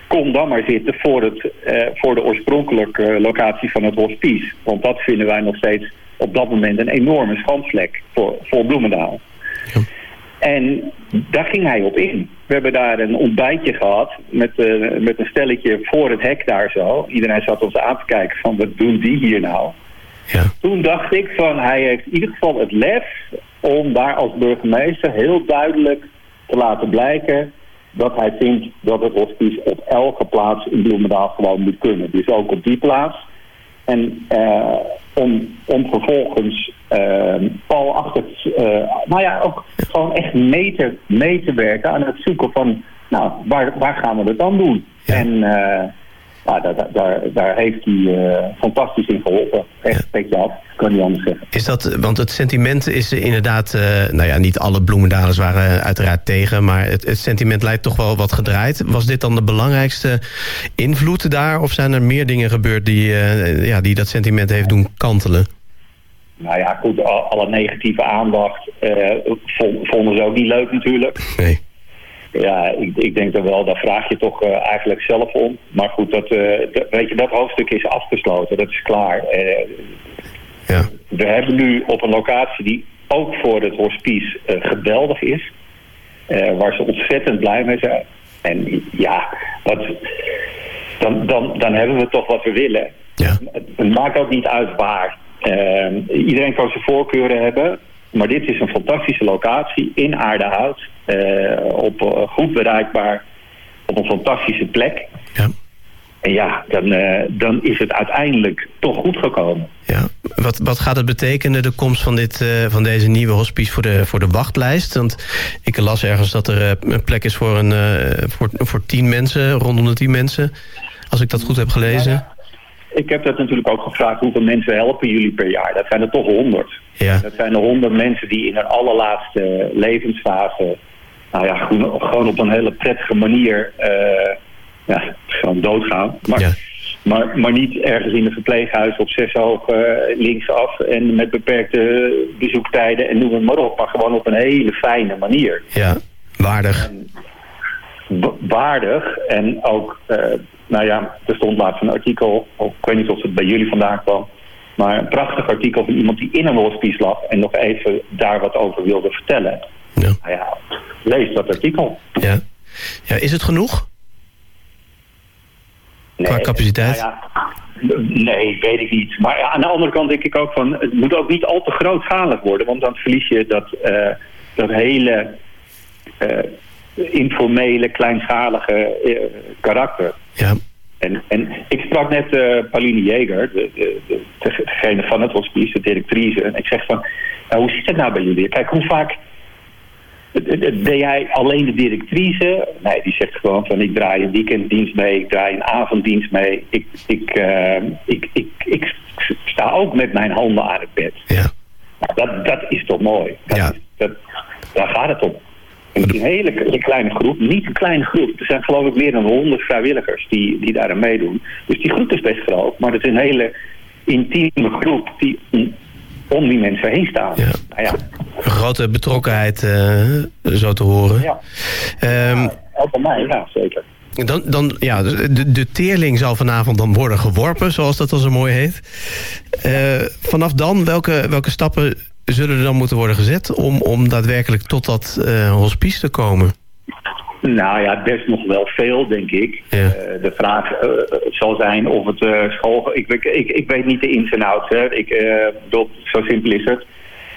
kom dan maar zitten voor, het, eh, voor de oorspronkelijke locatie van het hospice. Want dat vinden wij nog steeds op dat moment een enorme schandvlek voor, voor Bloemendaal. En daar ging hij op in. We hebben daar een ontbijtje gehad met, eh, met een stelletje voor het hek daar zo. Iedereen zat ons aan te kijken van wat doen die hier nou? Toen dacht ik van hij heeft in ieder geval het lef om daar als burgemeester heel duidelijk te laten blijken dat hij vindt dat het hospice op elke plaats in Bloemendaal gewoon moet kunnen. Dus ook op die plaats. En eh, om, om vervolgens Paul achter, eh, nou ja, ook gewoon echt mee te, mee te werken aan het zoeken van, nou, waar, waar gaan we het dan doen? En nou, daar, daar- daar, heeft hij eh, fantastisch in geholpen. Echt petje af, kan niet anders zeggen. Is dat, want het sentiment is inderdaad... eh, nou ja, niet alle bloemendalers waren uiteraard tegen... maar het, het sentiment lijkt toch wel wat gedraaid. Was dit dan de belangrijkste invloed daar... of zijn er meer dingen gebeurd die, eh, ja, die dat sentiment heeft doen kantelen? Nou ja, goed, al- alle negatieve aandacht eh, vond- vonden ze ook niet leuk natuurlijk. Nee. Ja, ik, ik denk dat wel, daar vraag je toch eh, eigenlijk zelf om. Maar goed, dat, eh, dat- weet je, dat hoofdstuk is afgesloten, dat is klaar. Eh, We hebben nu op een locatie die ook voor het hospice geweldig is. waar ze ontzettend blij mee zijn. En ja, wat, dan, dan, dan hebben we toch wat we willen. Het, het maakt ook niet uit waar. Iedereen kan zijn voorkeuren hebben. Maar dit is een fantastische locatie in Aardehout. eh, op, eh, goed bereikbaar. Op een fantastische plek. En ja, dan, eh, dan is het uiteindelijk toch goed gekomen. Wat, wat gaat het betekenen, de komst van, dit, eh, van deze nieuwe hospice voor de, voor de wachtlijst? Want ik las ergens dat er een plek is voor, een, eh, voor, voor tien mensen, rondom de tien mensen. Als ik dat goed heb gelezen. Ik heb dat natuurlijk ook gevraagd. Hoeveel mensen helpen jullie per jaar? Dat zijn er toch honderd. Ja. Dat zijn er honderd mensen die in hun allerlaatste levensfase... Nou ja, gewoon, op een hele prettige manier... eh, ja, gewoon doodgaan. Maar, maar, maar niet ergens in een verpleeghuis op zes hoog eh, linksaf... en met beperkte bezoektijden en noem het maar op. Maar gewoon op een hele fijne manier. Ja, waardig. Wa- waardig en ook, eh, nou ja, er stond laatst een artikel, of ik weet niet of het bij jullie vandaan kwam, maar een prachtig artikel van iemand die in een hospice lag en nog even daar wat over wilde vertellen. Nou ja, lees dat artikel. Ja. ja, is het genoeg? Qua capaciteit? Nou ja, nee, weet ik niet. Maar ja, aan de andere kant denk ik ook van, het moet ook niet al te grootschalig worden, want dan verlies je dat, eh, dat hele eh, informele, kleinschalige eh, karakter. Ja. En, en ik sprak net eh Pauline Jeger, de, de, de, degene van het hospice, de directrice. En ik zeg van, nou, hoe zit het nou bij jullie? Kijk, hoe vaak ben jij alleen de directrice? Nee, die zegt gewoon van, ik draai een weekenddienst mee, ik draai een avonddienst mee. Ik, ik, eh, ik, ik, ik sta ook met mijn handen aan het bed. Ja. Dat, dat is toch mooi? Dat is- dat, daar gaat het om. En het is een hele kleine groep, niet een kleine groep. Er zijn geloof ik meer dan 100 vrijwilligers die, die daar aan meedoen. Dus die groep is best groot, maar het is een hele intieme groep die om- die mensen heen staan. Nou ja, Een grote betrokkenheid, eh, zo te horen. Ja. Ehm, ook bij mij, ja, zeker. Dan, dan, ja, de, de teerling zal vanavond dan worden geworpen, zoals dat al zo mooi heet. Eh, vanaf dan, welke, welke stappen zullen er dan moeten worden gezet... om, om daadwerkelijk tot dat eh, hospice te komen? Nou ja, best nog wel veel, denk ik. Eh, de vraag eh, zal zijn of het eh, school... Ik, ik, weet niet de ins en outs, hè. Ik, bedoel, zo simpel is het.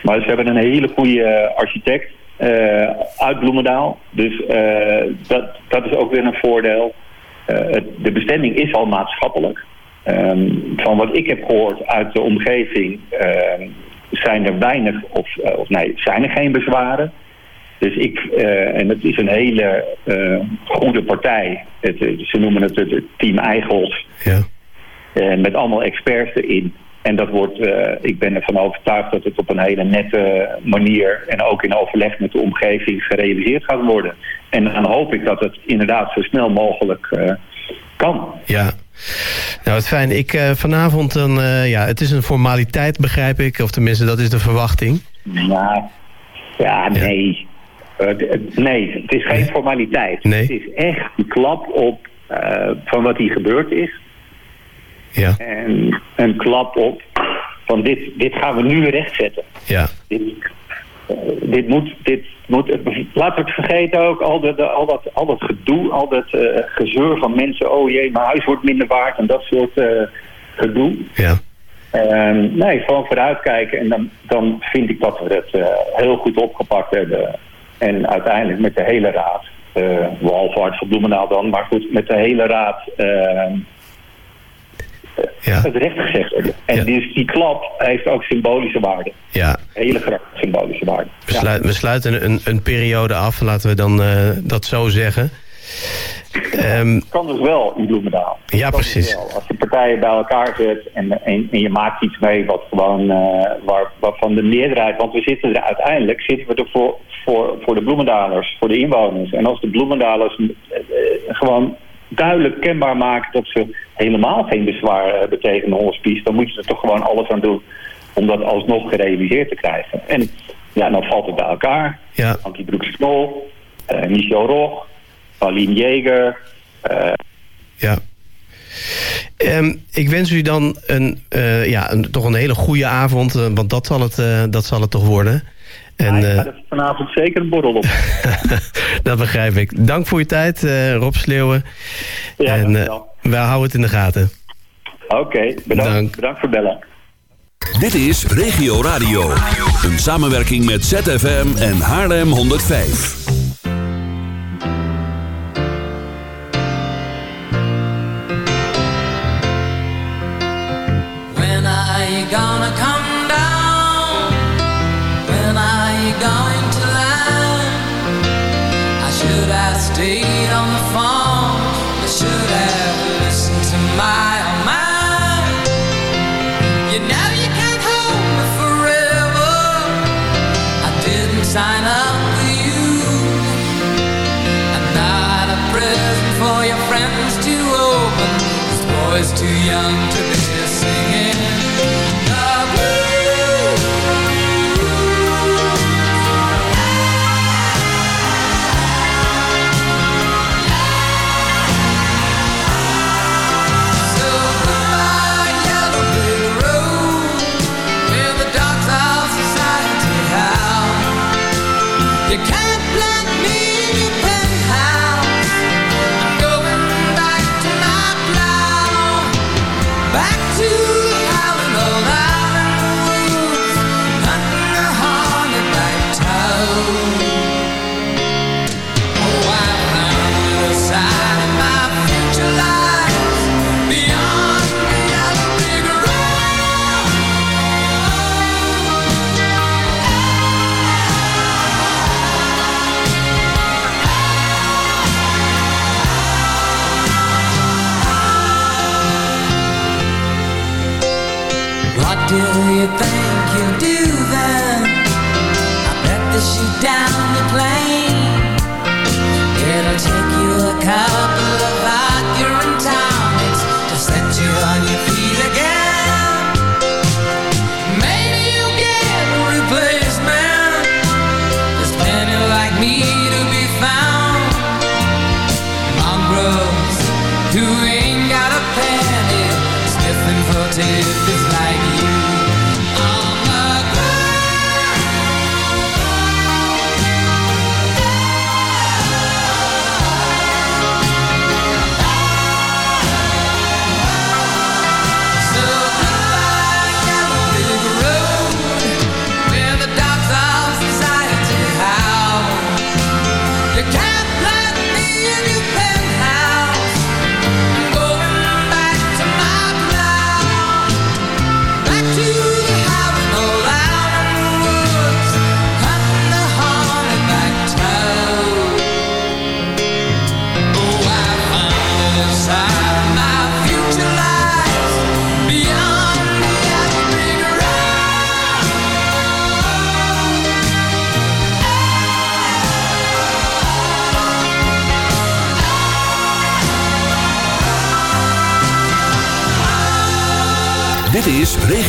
Maar ze hebben een hele goede architect uit Bloemendaal. Dus dat, dat is ook weer een voordeel. Het- de bestemming is al maatschappelijk. Ehm, van wat ik heb gehoord uit de omgeving... ehm, zijn er weinig, of, eh, of nee, zijn er geen bezwaren. Dus ik, eh, en het is een hele eh, goede partij. Het, ze noemen het het team Eichels. Eh, met allemaal experts erin. En dat wordt, ik ben ervan overtuigd dat het op een hele nette manier en ook in overleg met de omgeving gerealiseerd gaat worden. En dan hoop ik dat het inderdaad zo snel mogelijk kan. Ja. Nou, het fijn. Ik eh, vanavond dan, eh, ja, het is een formaliteit, begrijp ik. Of tenminste, dat is de verwachting. Ja, ja nee. Eh, nee, het is geen formaliteit. Nee. Het is echt een klap op van wat hier gebeurd is. Ja. En een klap op van dit, dit gaan we nu rechtzetten. Ja. Dit, dit moet, dit moet, laten we het vergeten ook, al, de, de- al, dat, al dat gedoe, al dat eh, gezeur van mensen, oh jee, mijn huis wordt minder waard en dat soort eh, gedoe. Ja. Ehm, nee, gewoon vooruitkijken en dan, dan vind ik dat we het eh, heel goed opgepakt hebben. En uiteindelijk met de hele raad, uh, behalve Hart van Bloemendaal dan, maar goed, met de hele raad ehm, Ja. het recht gezegd hebben. En dus die klap heeft ook symbolische waarde. Ja. Hele grote symbolische waarde. We, sluiten, we sluiten een, een periode af, laten we dan eh, dat zo zeggen. Ehm, kan dus wel in Bloemendaal. Ja, Kan dus precies. Als je partijen bij elkaar zet en, en, en je maakt iets mee wat gewoon, eh, waar, waarvan de meerderheid, want we zitten er uiteindelijk, zitten we er voor, voor, voor de Bloemendalers, voor de inwoners. En als de Bloemendalers eh, gewoon duidelijk kenbaar maken dat ze helemaal geen bezwaar hebben tegen een hospice, dan moet je er toch gewoon alles aan doen om dat alsnog gerealiseerd te krijgen. En ja, dan valt het bij elkaar. Ja. Ankie Broeks-Knol, eh, Michel Rog, Pauline Jeger, eh, Ja. Ehm, ik wens u dan een, eh, ja, een, toch een hele goede avond, want dat zal het, dat zal het toch worden. En, ik ga eh, er vanavond zeker een borrel op. dat begrijp ik. Dank voor uw tijd, eh, Rob Sleeuwen. Ja, en eh, wij houden het in de gaten. Oké, bedankt, bedankt voor het bellen. Dit is Regio Radio. Een samenwerking met ZFM en Haarlem 105. Boy's too young to be singing down the plane. It'll take you a couple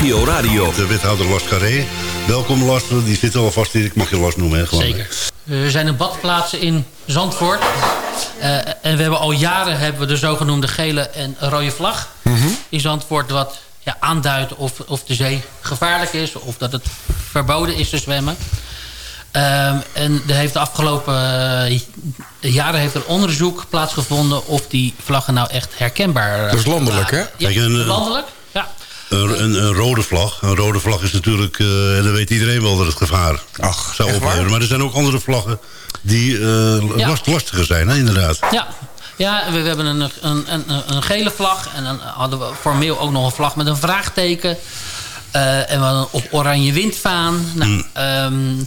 Regio Radio. De wethouder Los Carré Welkom Lars, die zit al vast hier. Ik mag je Lars noemen, hè? Gewoon. Zeker. We zijn een badplaats in Zandvoort. Eh, en we hebben al jaren hebben we de zogenoemde gele en rode vlag in Zandvoort. Wat ja, aanduidt of, of de zee gevaarlijk is of dat het verboden is te zwemmen. Ehm, en er heeft de afgelopen eh, jaren heeft er onderzoek plaatsgevonden of die vlaggen nou echt herkenbaar Dat is landelijk, hè? Ja, landelijk. Een, een, een rode vlag. Een rode vlag is natuurlijk... eh, en dan weet iedereen wel dat het gevaar zou opleveren. Maar er zijn ook andere vlaggen die eh, Ja. last, lastiger zijn, hè, inderdaad. Ja, ja we, we hebben een, een, een, een gele vlag. En dan hadden we formeel ook nog een vlag met een vraagteken. Eh, en we hadden op oranje windvaan. Nou, ehm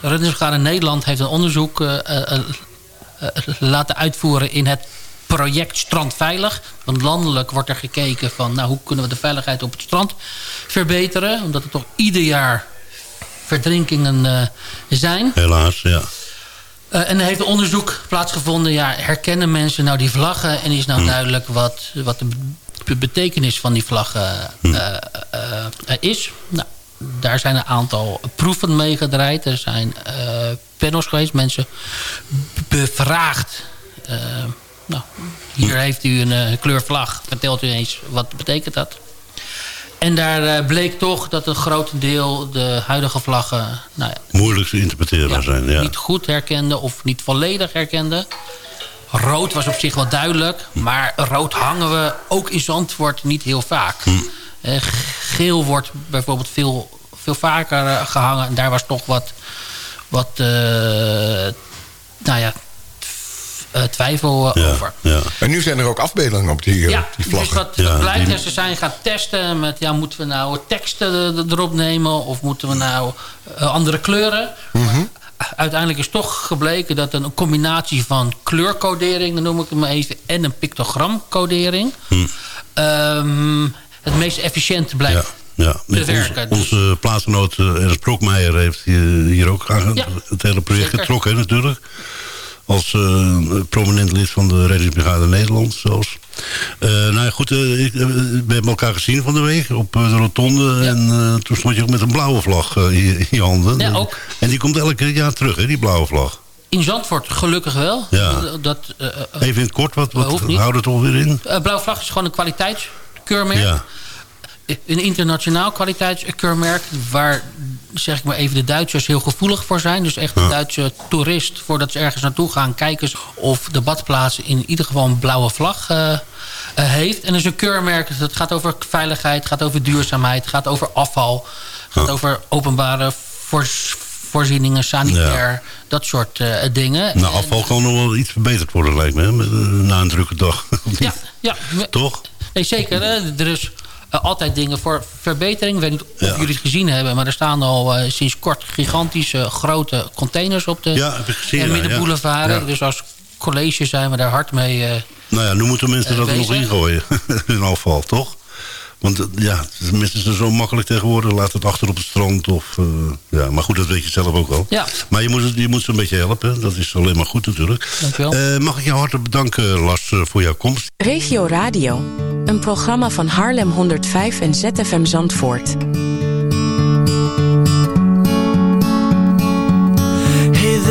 Reddingsbrigade Nederland heeft een onderzoek eh, eh, eh, laten uitvoeren in het project Strandveilig. Want landelijk wordt er gekeken van nou, hoe kunnen we de veiligheid op het strand verbeteren. Omdat er toch ieder jaar verdrinkingen eh, zijn. Helaas, ja. Eh, en er heeft een onderzoek plaatsgevonden. Ja, herkennen mensen nou die vlaggen? En is nou Hm. duidelijk wat, wat de be- betekenis van die vlaggen Hm. eh, is? Nou, daar zijn een aantal proeven mee gedraaid. Er zijn panels geweest. Mensen bevraagd. Nou, hier heeft u een eh, kleurvlag. Vertelt u eens, wat betekent dat? En daar eh, bleek toch dat een groot deel de huidige vlaggen... Nou ja, Moeilijk te interpreteerbaar zijn, ja. niet goed herkende of niet volledig herkende. Rood was op zich wel duidelijk. Maar rood hangen we ook in Zandvoort niet heel vaak. Eh, geel wordt bijvoorbeeld veel, veel vaker eh, gehangen. En daar was toch wat, wat nou ja, eh, twijfel eh, over. En nu zijn er ook afbeeldingen op die, eh, Ja, die dus vlaggen. wat, wat blijkt is, ze zijn gaan testen met... Ja, moeten we nou teksten er- erop nemen of moeten we nou andere kleuren? Mhm. Uiteindelijk is toch gebleken dat een combinatie van kleurcodering... dan noem ik het maar even, en een pictogramcodering... ehm, het meest efficiënt blijkt Ja, werken. Dus onze, plaatsgenoot eh, Ernst Brokmeijer heeft hier, ook aan Ja, het hele project zeker. getrokken, hè, natuurlijk. Als eh, prominent lid van de Reddingsbrigade Nederland zelfs. Eh, nou ja, goed, eh, ik, we hebben elkaar gezien van de week op de rotonde. En toen stond je ook met een blauwe vlag in, je- handen. Ja, ook. En die komt elk jaar terug, hè, die blauwe vlag. in Zandvoort gelukkig wel. Ja. Dat, Even in het kort, wat, wat houdt het alweer in? Blauwe vlag is gewoon een kwaliteitskeurmerk. Ja. Een internationaal kwaliteitskeurmerk... waar, zeg ik maar even, de Duitsers heel gevoelig voor zijn. Dus echt de Duitse toerist, voordat ze ergens naartoe gaan... kijken ze of de badplaats in ieder geval een blauwe vlag eh, eh, heeft. En dat is een keurmerk, het gaat over veiligheid... gaat over duurzaamheid, gaat over afval... gaat over openbare voors- voorzieningen, sanitair... dat soort eh, dingen. Nou, afval kan nog wel iets verbeterd worden, lijkt me, hè, met, na een drukke dag. Ja, ja. Toch? Nee, zeker. hè. Er is eh, altijd dingen voor verbetering. Ik weet niet of Ja. jullie het gezien hebben... maar er staan al eh, sinds kort gigantische grote containers op de Ja, gezien, eh, middenboulevard. ja. Dus als college zijn we daar hard mee... eh, Nou ja, nu moeten mensen Eh, dat er nog bezig. ingooien. Hun afval, toch? Want eh, ja, de mensen zijn zo makkelijk tegenwoordig. Laat het achter op het strand. Of, eh, ja, maar goed, dat weet je zelf ook wel. Ja. Maar je moet, het- je moet ze een beetje helpen. Dat is alleen maar goed natuurlijk. Dankjewel. Eh, mag ik jou hartelijk bedanken, Lars, voor jouw komst. Regio Radio, een programma van Haarlem 105 en ZFM Zandvoort.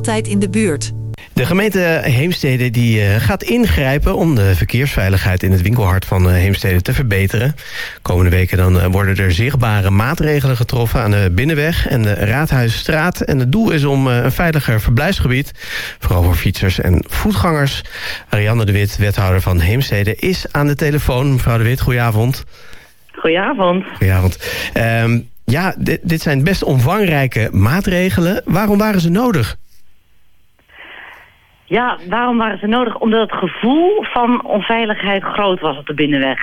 Altijd in de buurt. De gemeente Heemstede die, eh, gaat ingrijpen om de verkeersveiligheid in het winkelhart van eh, Heemstede te verbeteren. Komende weken dan eh, worden er zichtbare maatregelen getroffen aan de Binnenweg en de Raadhuisstraat. En het doel is om eh, een veiliger verblijfsgebied, vooral voor fietsers en voetgangers. Ariane de Wit, wethouder van Heemstede, is aan de telefoon. Mevrouw de Wit, goedenavond. Goedenavond. Goedenavond. Ehm, ja, dit, dit zijn best omvangrijke maatregelen. Waarom waren ze nodig? Ja, waarom waren ze nodig? Omdat het gevoel van onveiligheid groot was op de binnenweg.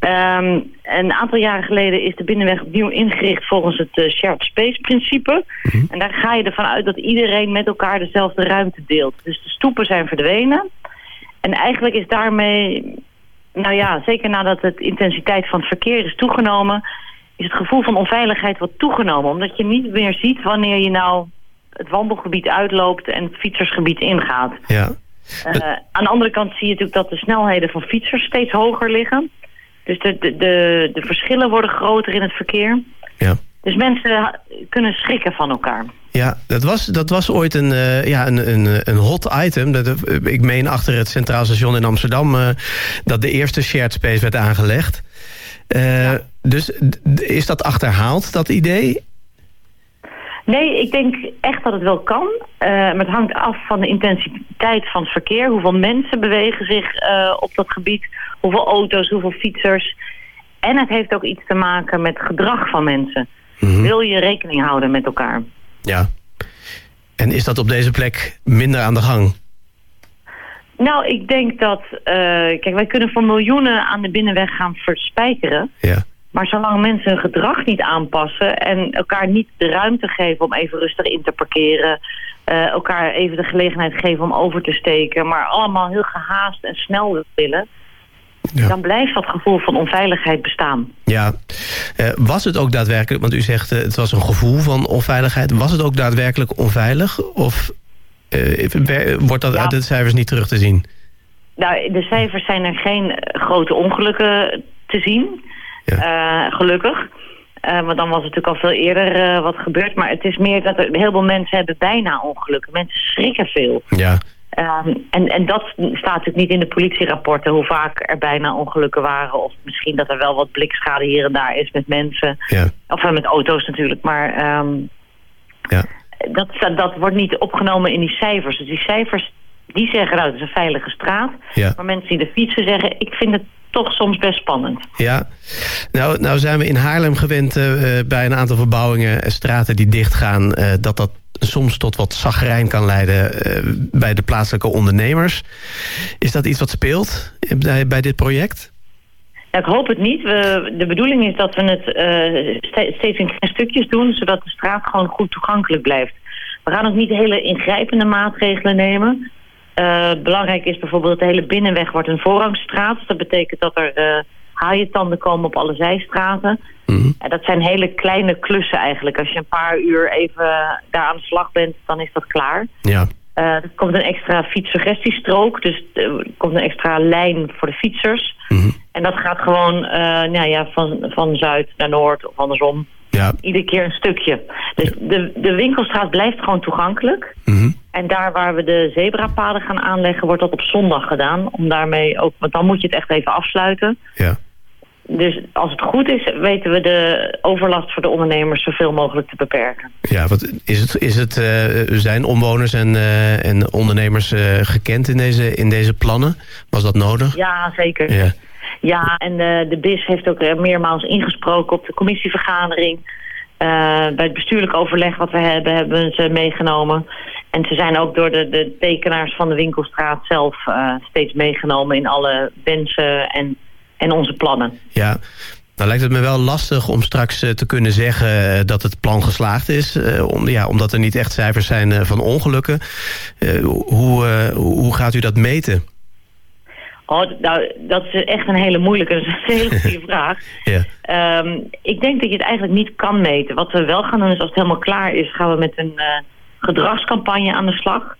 Ehm, een aantal jaren geleden is de binnenweg opnieuw ingericht volgens het eh, shared space principe. En daar ga je ervan uit dat iedereen met elkaar dezelfde ruimte deelt. Dus de stoepen zijn verdwenen. En eigenlijk is daarmee, nou ja, zeker nadat de intensiteit van het verkeer is toegenomen, is het gevoel van onveiligheid wat toegenomen. Omdat je niet meer ziet wanneer je nou het wandelgebied uitloopt en het fietsersgebied ingaat. Ja. Eh, aan de andere kant zie je natuurlijk dat de snelheden van fietsers steeds hoger liggen. Dus de, de, de, de verschillen worden groter in het verkeer. Ja. Dus mensen kunnen schrikken van elkaar. Ja, dat was, dat was ooit een, eh, ja, een, een, een hot item. Dat, eh, ik meen achter het Centraal Station in Amsterdam... dat de eerste shared space werd aangelegd. Eh, Dus is dat achterhaald, dat idee? Nee, ik denk echt dat het wel kan. Eh, maar het hangt af van de intensiteit van het verkeer. Hoeveel mensen bewegen zich eh, op dat gebied. Hoeveel auto's, hoeveel fietsers. En het heeft ook iets te maken met gedrag van mensen. Wil je rekening houden met elkaar? Ja. En is dat op deze plek minder aan de gang? Nou, ik denk dat... eh, kijk, wij kunnen voor miljoenen aan de binnenweg gaan verspijkeren. Ja. Maar zolang mensen hun gedrag niet aanpassen... en elkaar niet de ruimte geven om even rustig in te parkeren... eh, elkaar even de gelegenheid geven om over te steken... maar allemaal heel gehaast en snel willen... dan blijft dat gevoel van onveiligheid bestaan. Ja. Eh, was het ook daadwerkelijk, want u zegt eh, het was een gevoel van onveiligheid. Was het ook daadwerkelijk onveilig? Of wordt dat Ja. uit de cijfers niet terug te zien? Nou, de cijfers zijn er geen grote ongelukken te zien. Eh, gelukkig. Eh, want dan was het natuurlijk al veel eerder eh, wat gebeurd. Maar het is meer dat er heel veel mensen hebben bijna ongelukken. Mensen schrikken veel. Ja. Ehm, en, en dat staat natuurlijk niet in de politierapporten... hoe vaak er bijna ongelukken waren. Of misschien dat er wel wat blikschade hier en daar is met mensen. Ja. Of met auto's natuurlijk. Maar ehm, Ja. dat, dat, dat wordt niet opgenomen in die cijfers. Dus die cijfers die zeggen nou, het is een veilige straat. Ja. Maar mensen die de fietsen zeggen... ik vind het toch soms best spannend. Ja, nou, nou zijn we in Haarlem gewend eh, eh, bij een aantal verbouwingen, eh, straten die dichtgaan, eh, dat dat soms tot wat zagrijn kan leiden bij de plaatselijke ondernemers. Is dat iets wat speelt bij, bij dit project? Ik hoop het niet. We, de bedoeling is dat we het ste- steeds in kleine stukjes doen... zodat de straat gewoon goed toegankelijk blijft. We gaan ook niet hele ingrijpende maatregelen nemen. Eh, belangrijk is bijvoorbeeld dat de hele binnenweg wordt een voorrangstraat. Dat betekent dat er eh haaientanden komen op alle zijstraten. En dat zijn hele kleine klussen eigenlijk. Als je een paar uur even daar aan de slag bent, dan is dat klaar. Ja. Eh, er komt een extra fietssuggestiestrook. Dus eh, er komt een extra lijn voor de fietsers. En dat gaat gewoon eh, nou ja, van, van zuid naar noord of andersom. Ja. Iedere keer een stukje. Dus de, de winkelstraat blijft gewoon toegankelijk. En daar waar we de zebrapaden gaan aanleggen, wordt dat op zondag gedaan. Om daarmee ook, want dan moet je het echt even afsluiten. Ja. Dus als het goed is, weten we de overlast voor de ondernemers zoveel mogelijk te beperken. Ja, wat is het, is het, eh, zijn omwoners en, eh, en ondernemers eh, gekend in deze, in deze plannen? Was dat nodig? Ja, zeker. Ja. Ja, en de BIS heeft ook meermaals ingesproken op de commissievergadering. Bij het bestuurlijk overleg wat we hebben, hebben ze meegenomen. En ze zijn ook door de, de tekenaars van de winkelstraat zelf eh, steeds meegenomen in alle wensen en, en onze plannen. Ja, nou lijkt het me wel lastig om straks eh, te kunnen zeggen eh, dat het plan geslaagd is. om, ja, omdat er niet echt cijfers zijn van ongelukken. Hoe, hoe gaat u dat meten? Oh, nou, dat is echt een hele moeilijke, dat is een hele goede vraag. Ja. Ehm, ik denk dat je het eigenlijk niet kan meten. Wat we wel gaan doen is als het helemaal klaar is, gaan we met een gedragscampagne aan de slag.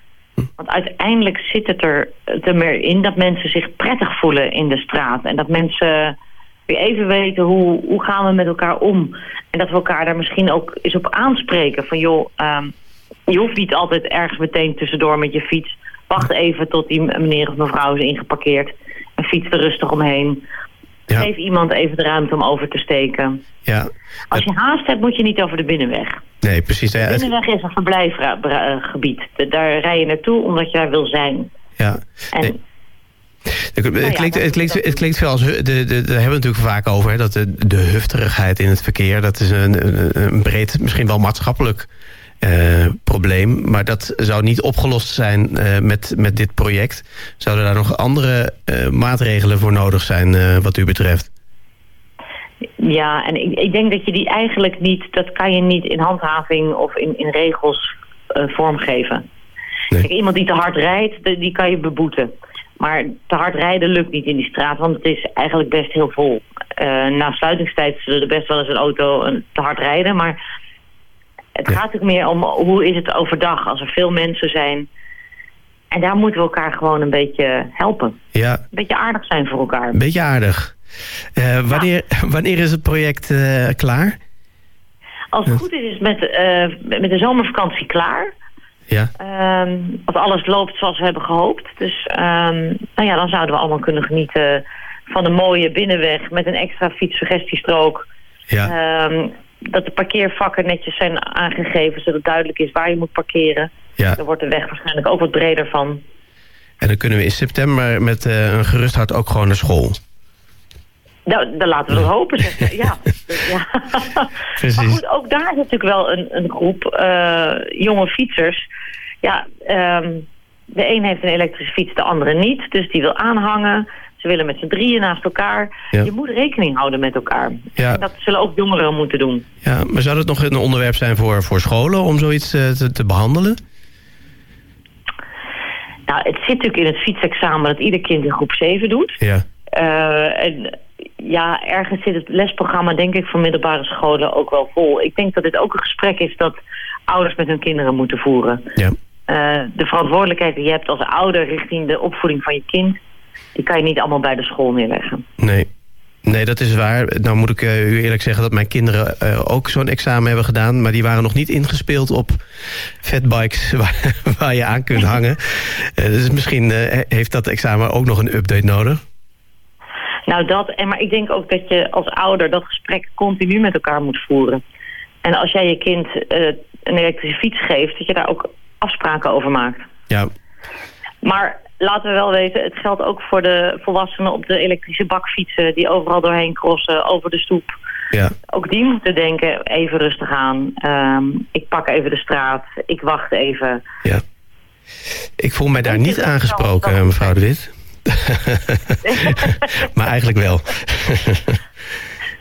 Want uiteindelijk zit het er, er meer in dat mensen zich prettig voelen in de straat. En dat mensen weer even weten hoe, hoe gaan we met elkaar om. En dat we elkaar daar misschien ook eens op aanspreken. Van joh, ehm, je hoeft niet altijd ergens meteen tussendoor met je fiets. Wacht even tot die meneer of mevrouw is ingeparkeerd. En fiets er rustig omheen. Geef iemand even de ruimte om over te steken. Ja, Als je haast hebt, moet je niet over de binnenweg. Nee, precies. Ja, binnenweg is een verblijfgebied. Daar rij je naartoe omdat je daar wil zijn. ja. En Nee. Nou het, klinkt, het, klinkt, het klinkt veel als... De, de, daar hebben we natuurlijk vaak over. Hè, dat de, de hufterigheid in het verkeer... dat is een, een, breed, misschien wel maatschappelijk eh, probleem. Maar dat zou niet opgelost zijn eh, met, met dit project. Zouden daar nog andere eh, maatregelen voor nodig zijn eh, wat u betreft? Ja, en ik, ik denk dat je die eigenlijk niet... dat kan je niet in handhaving of in, in regels eh, vormgeven. Kijk, iemand die te hard rijdt, die kan je beboeten. Maar te hard rijden lukt niet in die straat, want het is eigenlijk best heel vol. Eh, na sluitingstijd zullen er best wel eens een auto een, te hard rijden, maar het gaat ook meer om hoe is het overdag als er veel mensen zijn. En daar moeten we elkaar gewoon een beetje helpen. Ja, Een beetje aardig zijn voor elkaar. een beetje aardig. Eh, wanneer, wanneer is het project eh, klaar? Als het goed is, is het met, eh, met de zomervakantie klaar. Ja. Ehm, als alles loopt zoals we hebben gehoopt. Dus ehm, nou ja, dan zouden we allemaal kunnen genieten van een mooie binnenweg met een extra fietssuggestiestrook. Ja. Ehm, dat de parkeervakken netjes zijn aangegeven, zodat duidelijk is waar je moet parkeren. Ja. Daar wordt de weg waarschijnlijk ook wat breder van. En dan kunnen we in september met een gerust hart ook gewoon naar school. Nou, dan laten we dat hopen. Zeg. maar. Ja. Ja. Precies. Maar goed, ook daar is natuurlijk wel een, een groep eh, jonge fietsers. Ja, ehm, de een heeft een elektrische fiets, de andere niet. Dus die wil aanhangen. Ze willen met z'n drieën naast elkaar. Ja. Je moet rekening houden met elkaar. Ja. En dat zullen ook jongeren moeten doen. Ja, maar zou dat nog een onderwerp zijn voor, voor scholen om zoiets eh, te, te behandelen? Nou, het zit natuurlijk in het fietsexamen dat ieder kind in groep 7 doet. Ja. Eh, en ja, ergens zit het lesprogramma denk ik voor middelbare scholen ook wel vol. Ik denk dat dit ook een gesprek is dat ouders met hun kinderen moeten voeren. Ja. Eh, de verantwoordelijkheid die je hebt als ouder richting de opvoeding van je kind... die kan je niet allemaal bij de school neerleggen. Nee. Nee, dat is waar. Nou moet ik eh, u eerlijk zeggen dat mijn kinderen eh, ook zo'n examen hebben gedaan. Maar die waren nog niet ingespeeld op fatbikes waar, waar je aan kunt hangen. Dus misschien heeft dat examen ook nog een update nodig. Nou, dat. En, maar ik denk ook dat je als ouder dat gesprek continu met elkaar moet voeren. En als jij je kind eh, een elektrische fiets geeft, dat je daar ook afspraken over maakt. Ja, Maar laten we wel weten, het geldt ook voor de volwassenen op de elektrische bakfietsen... die overal doorheen crossen, over de stoep. ja. Ook die moeten denken, even rustig aan. Ehm, ik pak even de straat, ik wacht even. Ik voel mij daar niet aangesproken, mevrouw de Wit. maar eigenlijk wel.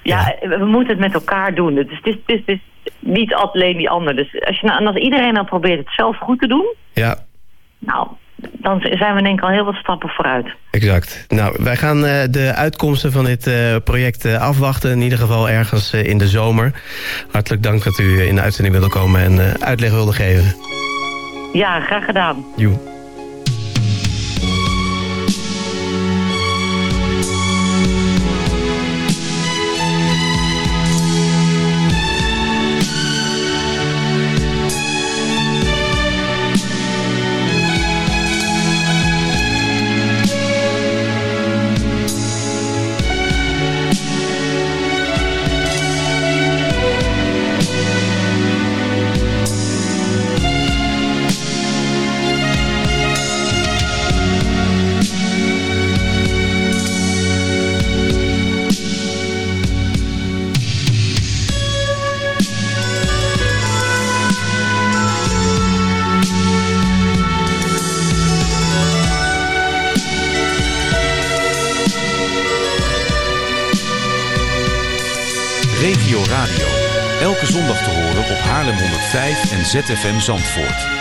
Ja, we moeten het met elkaar doen. Het is, het is, het is, niet alleen die ander. Dus als, je nou, en als iedereen nou probeert het zelf goed te doen... ja, nou, dan zijn we denk ik al heel wat stappen vooruit. exact. Nou, wij gaan eh, de uitkomsten van dit eh, project eh, afwachten. In ieder geval ergens in de zomer. Hartelijk dank dat u in de uitzending wilde komen en uitleg wilde geven. Ja, graag gedaan. Joe. ZFM Zandvoort.